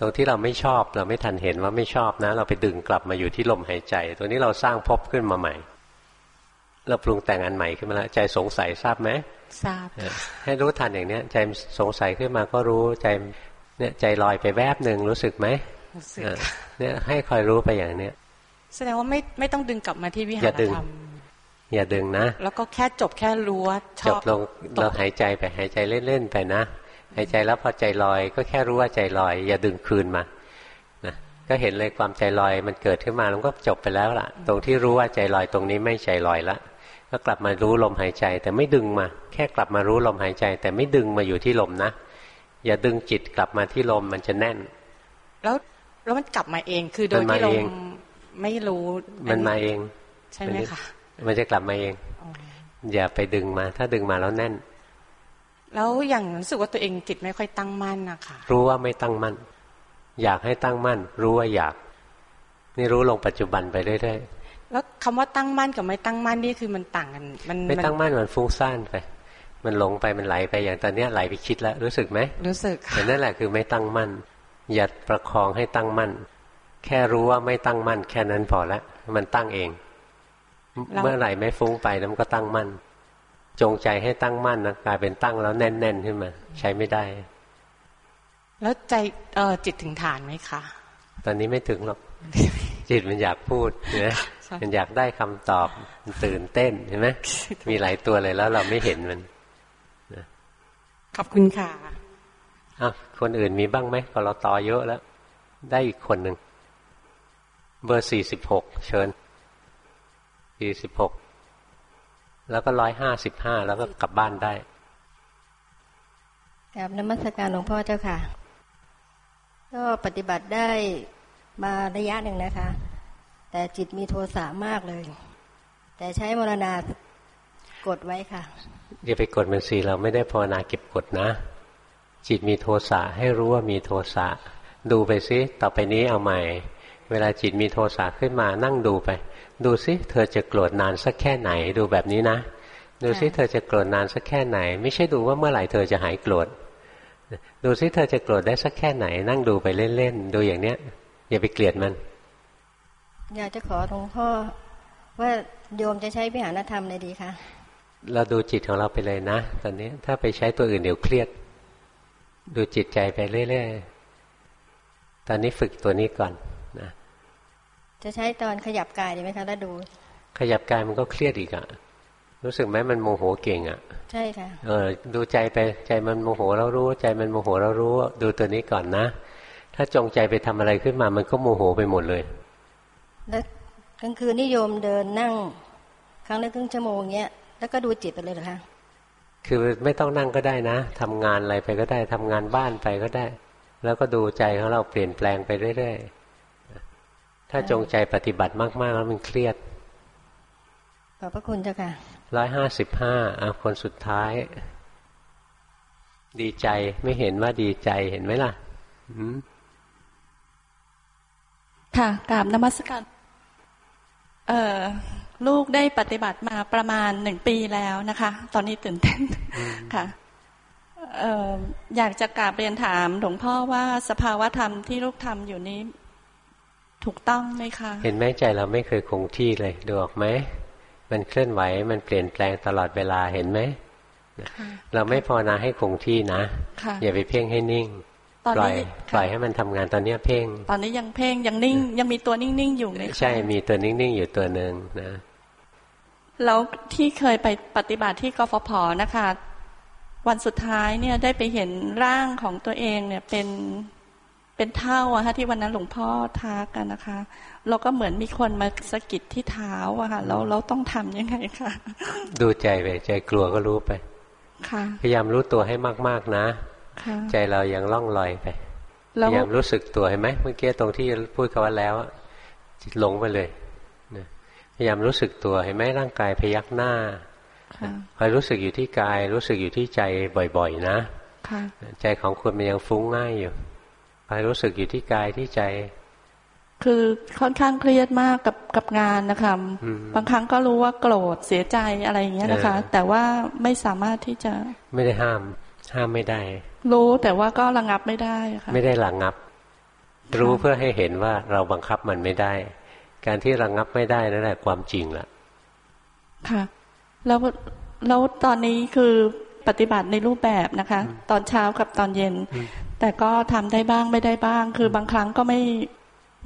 ตรงที่เราไม่ชอบเราไม่ทันเห็นว่าไม่ชอบนะ เราไปดึงกลับมาอยู่ที่ลมหายใจ ตัวนี้เราสร้างพบขึ้นมาใหม่ เราปรุงแต่งอันใหม่ขึ้นมาแล้วใจสงสัยทราบไหม ทราบ ให้รู้ทันอย่างเนี้ย ใจสงสัยขึ้นมาก็รู้ใจเนี่ยใจลอยไปแวบหนึ่งรู้สึกไหมรู้สึกเนี่ยให้คอยรู้ไปอย่างเนี้ยแสดงว่าไม่ไม่ต้องดึงกลับมาที่วิหารธรรมอย่าดึงนะ แล้วก็แค่จบแค่รู้ว่าชอบจบลงเราหายใจไปหายใจเล่นๆไปนะหายใจแล้วพอใจลอย ก็แค่รู้ว่าใจลอย อย่าดึงคืนมานะก็เห็นเลยความใจลอยมันเกิดขึ้นมาแล้วก็จบไปแล้วล่ะ ตรงที่รู้ว่าใจลอยตรงนี้ไม่ใจลอยละ ก็กลับมารู้ลมหายใจ แต่ไม่ดึงมา แค่กลับมารู้ลมหายใจ แต่ไม่ดึงมาอยู่ที่ลมนะ อย่าดึงจิตกลับมาที่ลมมันจะแน่น แล้วแล้วมันกลับมาเองคือโดยที่เราไม่รู้มันมาเอง ใช่ไหมคะมันจะกลับมาเอง อย่าไปดึงมา ถ้าดึงมาแล้วแน่น แล้วอย่างรู้สึกว่าตัวเองจิตไม่ค่อยตั้งมั่นนะคะรู้ว่าไม่ตั้งมั่น อยากให้ตั้งมั่น รู้ว่าอยาก นี่รู้ลงปัจจุบันไปเรื่อยๆ แล้วคำว่าตั้งมั่นกับไม่ตั้งมั่นนี่คือมันต่างกัน มันไม่ตั้งมั่นมันฟุ้งซ่านไป มันหลงไปมันไหลไปอย่างตอนนี้ไหลไปคิดแล้วรู้สึกไหมรู้สึกแต่นั่นแหละคือไม่ตั้งมั่น อย่าประคองให้ตั้งมั่น แค่รู้ว่าไม่ตั้งมั่น แค่นั้นพอแล้วมันตั้งเอง เมื่อไหร่ไม่ฟุ้งไปแล้วมันก็ตั้งมั่น จงใจให้ตั้งมั่นนะกลายเป็นตั้งแล้วแน่น ๆ ขึ้นมา ใช้ไม่ได้ แล้วใจเออจิตถึงฐานไหมคะ ตอนนี้ไม่ถึงหรอก จิตมันอยากพูดนะมันอยากได้คำตอบมันตื่นเต้นเห็นไหมมีหลายตัวเลยแล้วเราไม่เห็นมันขอบคุณค่ะอะคนอื่นมีบ้างไหมกรตอเยอะแล้ว ได้อีกคนหนึ่งเบอร์สี่สิบหกเชิญสี่สิบหกแล้วก็ร้อยห้าสิบห้าแล้วก็กลับบ้านได้กับนมัสการหลวงพ่อเจ้าค่ะ ก็ปฏิบัติได้ มาระยะหนึ่งนะคะ แต่จิตมีโทสะมากเลย แต่ใช้มรณากดไว้ค่ะอย่าไปกดมันสีเราไม่ได้ภาวนาเก็บกดนะ จิตมีโทสะให้รู้ว่ามีโทสะดูไปซิต่อไปนี้เอาใหม่ เวลาจิตมีโทสะขึ้นมานั่งดูไป ดูซิเธอจะโกรธนานสักแค่ไหนดูแบบนี้นะ ดูซิเธอจะโกรธนานสักแค่ไหน ไม่ใช่ดูว่าเมื่อไหร่เธอจะหายโกรธดูซิเธอจะโกรธได้สักแค่ไหน นั่งดูไปเล่นๆดูอย่างเนี้ย อย่าไปเกลียดมัน อยากจะขอหลวงพ่อว่าโยมจะใช้วิหารธรรมเลยดีคะเราดูจิตของเราไปเลยนะ ตอนนี้ถ้าไปใช้ตัวอื่นเดี๋ยวเครียด ดูจิตใจไปเรื่อยๆตอนนี้ฝึกตัวนี้ก่อนนะจะใช้ตอนขยับกายดีไหมคะแล้วดู ขยับกายมันก็เครียดอีกอะรู้สึกไหมมันโมโหเก่งอะใช่ค่ะเออดูใจไปใจมันโมโหเรารู้ ใจมันโมโหเรารู้ ดูตัวนี้ก่อนนะ ถ้าจงใจไปทำอะไรขึ้นมา มันก็โมโหไปหมดเลย แล้วกลางคืนนิยมเดินนั่ง ครั้งละครึ่งชั่วโมงเงี้ย แล้วก็ดูจิตไปเลยเหรอคะ คือไม่ต้องนั่งก็ได้นะทำงานอะไรไปก็ได้ทำงานบ้านไปก็ได้ แล้วก็ดูใจของเราเปลี่ยนแปลงไปเรื่อยๆ ถ้าจงใจปฏิบัติมากๆแล้วมันเครียด ขอบพระคุณเจ้าค่ะร้อยห้าสิบห้าคนสุดท้าย ดีใจไม่เห็นว่าดีใจเห็นไหมล่ะ ค่ะกราบนมัสการเอ่อลูกได้ปฏิบัติมาประมาณหนึ่งปีแล้วนะคะ ตอนนี้ตื่นเต้นค่ะเอ่ออยากจะกราบเรียนถามหลวงพ่อว่าสภาวะธรรมที่ลูกทำอยู่นี้ ถูกต้องไหมคะ เห็นไหมใจเราไม่เคยคงที่เลยดูออกไหมมันเคลื่อนไหวมันเปลี่ยนแปลงตลอดเวลาเห็นไหมเราไม่พอนาให้คงที่นะ อย่าไปเพ่งให้นิ่ง ปล่อยปล่อยให้มันทำงานตอนนี้เพ่ง ตอนนี้ยังเพ่งยังนิ่ง ยังมีตัวนิ่งๆอยู่ไหมใช่มีตัวนิ่งๆอยู่ตัวหนึ่งนะ แล้วที่เคยไปปฏิบัติที่กฟผนะคะ วันสุดท้ายเนี่ยได้ไปเห็นร่างของตัวเองเนี่ยเป็นเป็นเท่าอะค่ะที่วันนั้นหลวงพ่อทักกันนะคะเราก็เหมือนมีคนมาสะกิดที่เท้าอะค่ะเราเราต้องทํำยังไงคะดูใจไปใจกลัวก็รู้ไปพยายามรู้ตัวให้มาก ๆนะ ใจเรายังล่องลอยไปพยายามรู้สึกตัวเห็นไหมเมื่อกี้ตรงที่พูดคำว่าแล้วจิตหลงไปเลยพยายามรู้สึกตัวเห็นไหมร่างกายพยักหน้าคอยรู้สึกอยู่ที่กาย รู้สึกอยู่ที่ใจบ่อยๆนะใจของคุณมันยังฟุ้งง่ายอยู่คอยรู้สึกอยู่ที่กายที่ใจ คือค่อนข้างเครียดมากกับกับงานนะคะบางครั้งก็รู้ว่าโกรธเสียใจอะไรอย่างเงี้ยนะคะ แต่ว่าไม่สามารถที่จะไม่ได้ห้าม ห้ามไม่ได้ รู้แต่ว่าก็ระงับไม่ได้ค่ะไม่ได้ระงับ รู้เพื่อให้เห็นว่าเราบังคับมันไม่ได้ การที่ระงับไม่ได้นั่นแหละความจริงล่ะค่ะ แล้วแล้วตอนนี้คือปฏิบัติในรูปแบบนะคะ ตอนเช้ากับตอนเย็น แต่ก็ทำได้บ้างไม่ได้บ้าง คือบางครั้งก็ไม่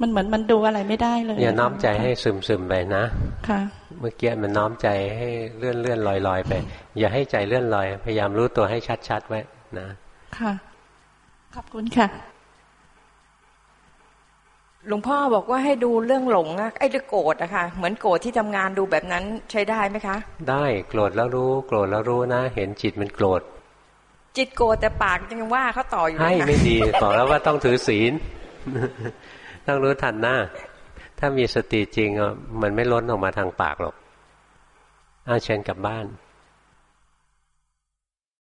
มันเหมือนมันดูอะไรไม่ได้เลยอย่าน้อมใจให้ซึมซึมไปนะค่ะ เมื่อกี้มันน้อมใจให้เลื่อนเลื่อนลอยลอยไป อย่าให้ใจเลื่อนลอย พยายามรู้ตัวให้ชัดชัดไว้นะ ค่ะ ขอบคุณค่ะ หลวงพ่อบอกว่าให้ดูเรื่องหลงอะไอ้เรื่องโกรธอะค่ะ เหมือนโกรธที่ทำงานดูแบบนั้นใช้ได้ไหมคะ ได้โกรธแล้วรู้ โกรธแล้วรู้นะ เห็นจิตมันโกรธ จิตโกรธแต่ปากยังว่าเขาต่ออยู่ให้ไม่ดีบอกแล้วว่าต้องถือศีล ต้องรู้ทันหน้า ถ้ามีสติจริงมันไม่ล้นออกมาทางปากหรอกอาเชิญกลับบ้าน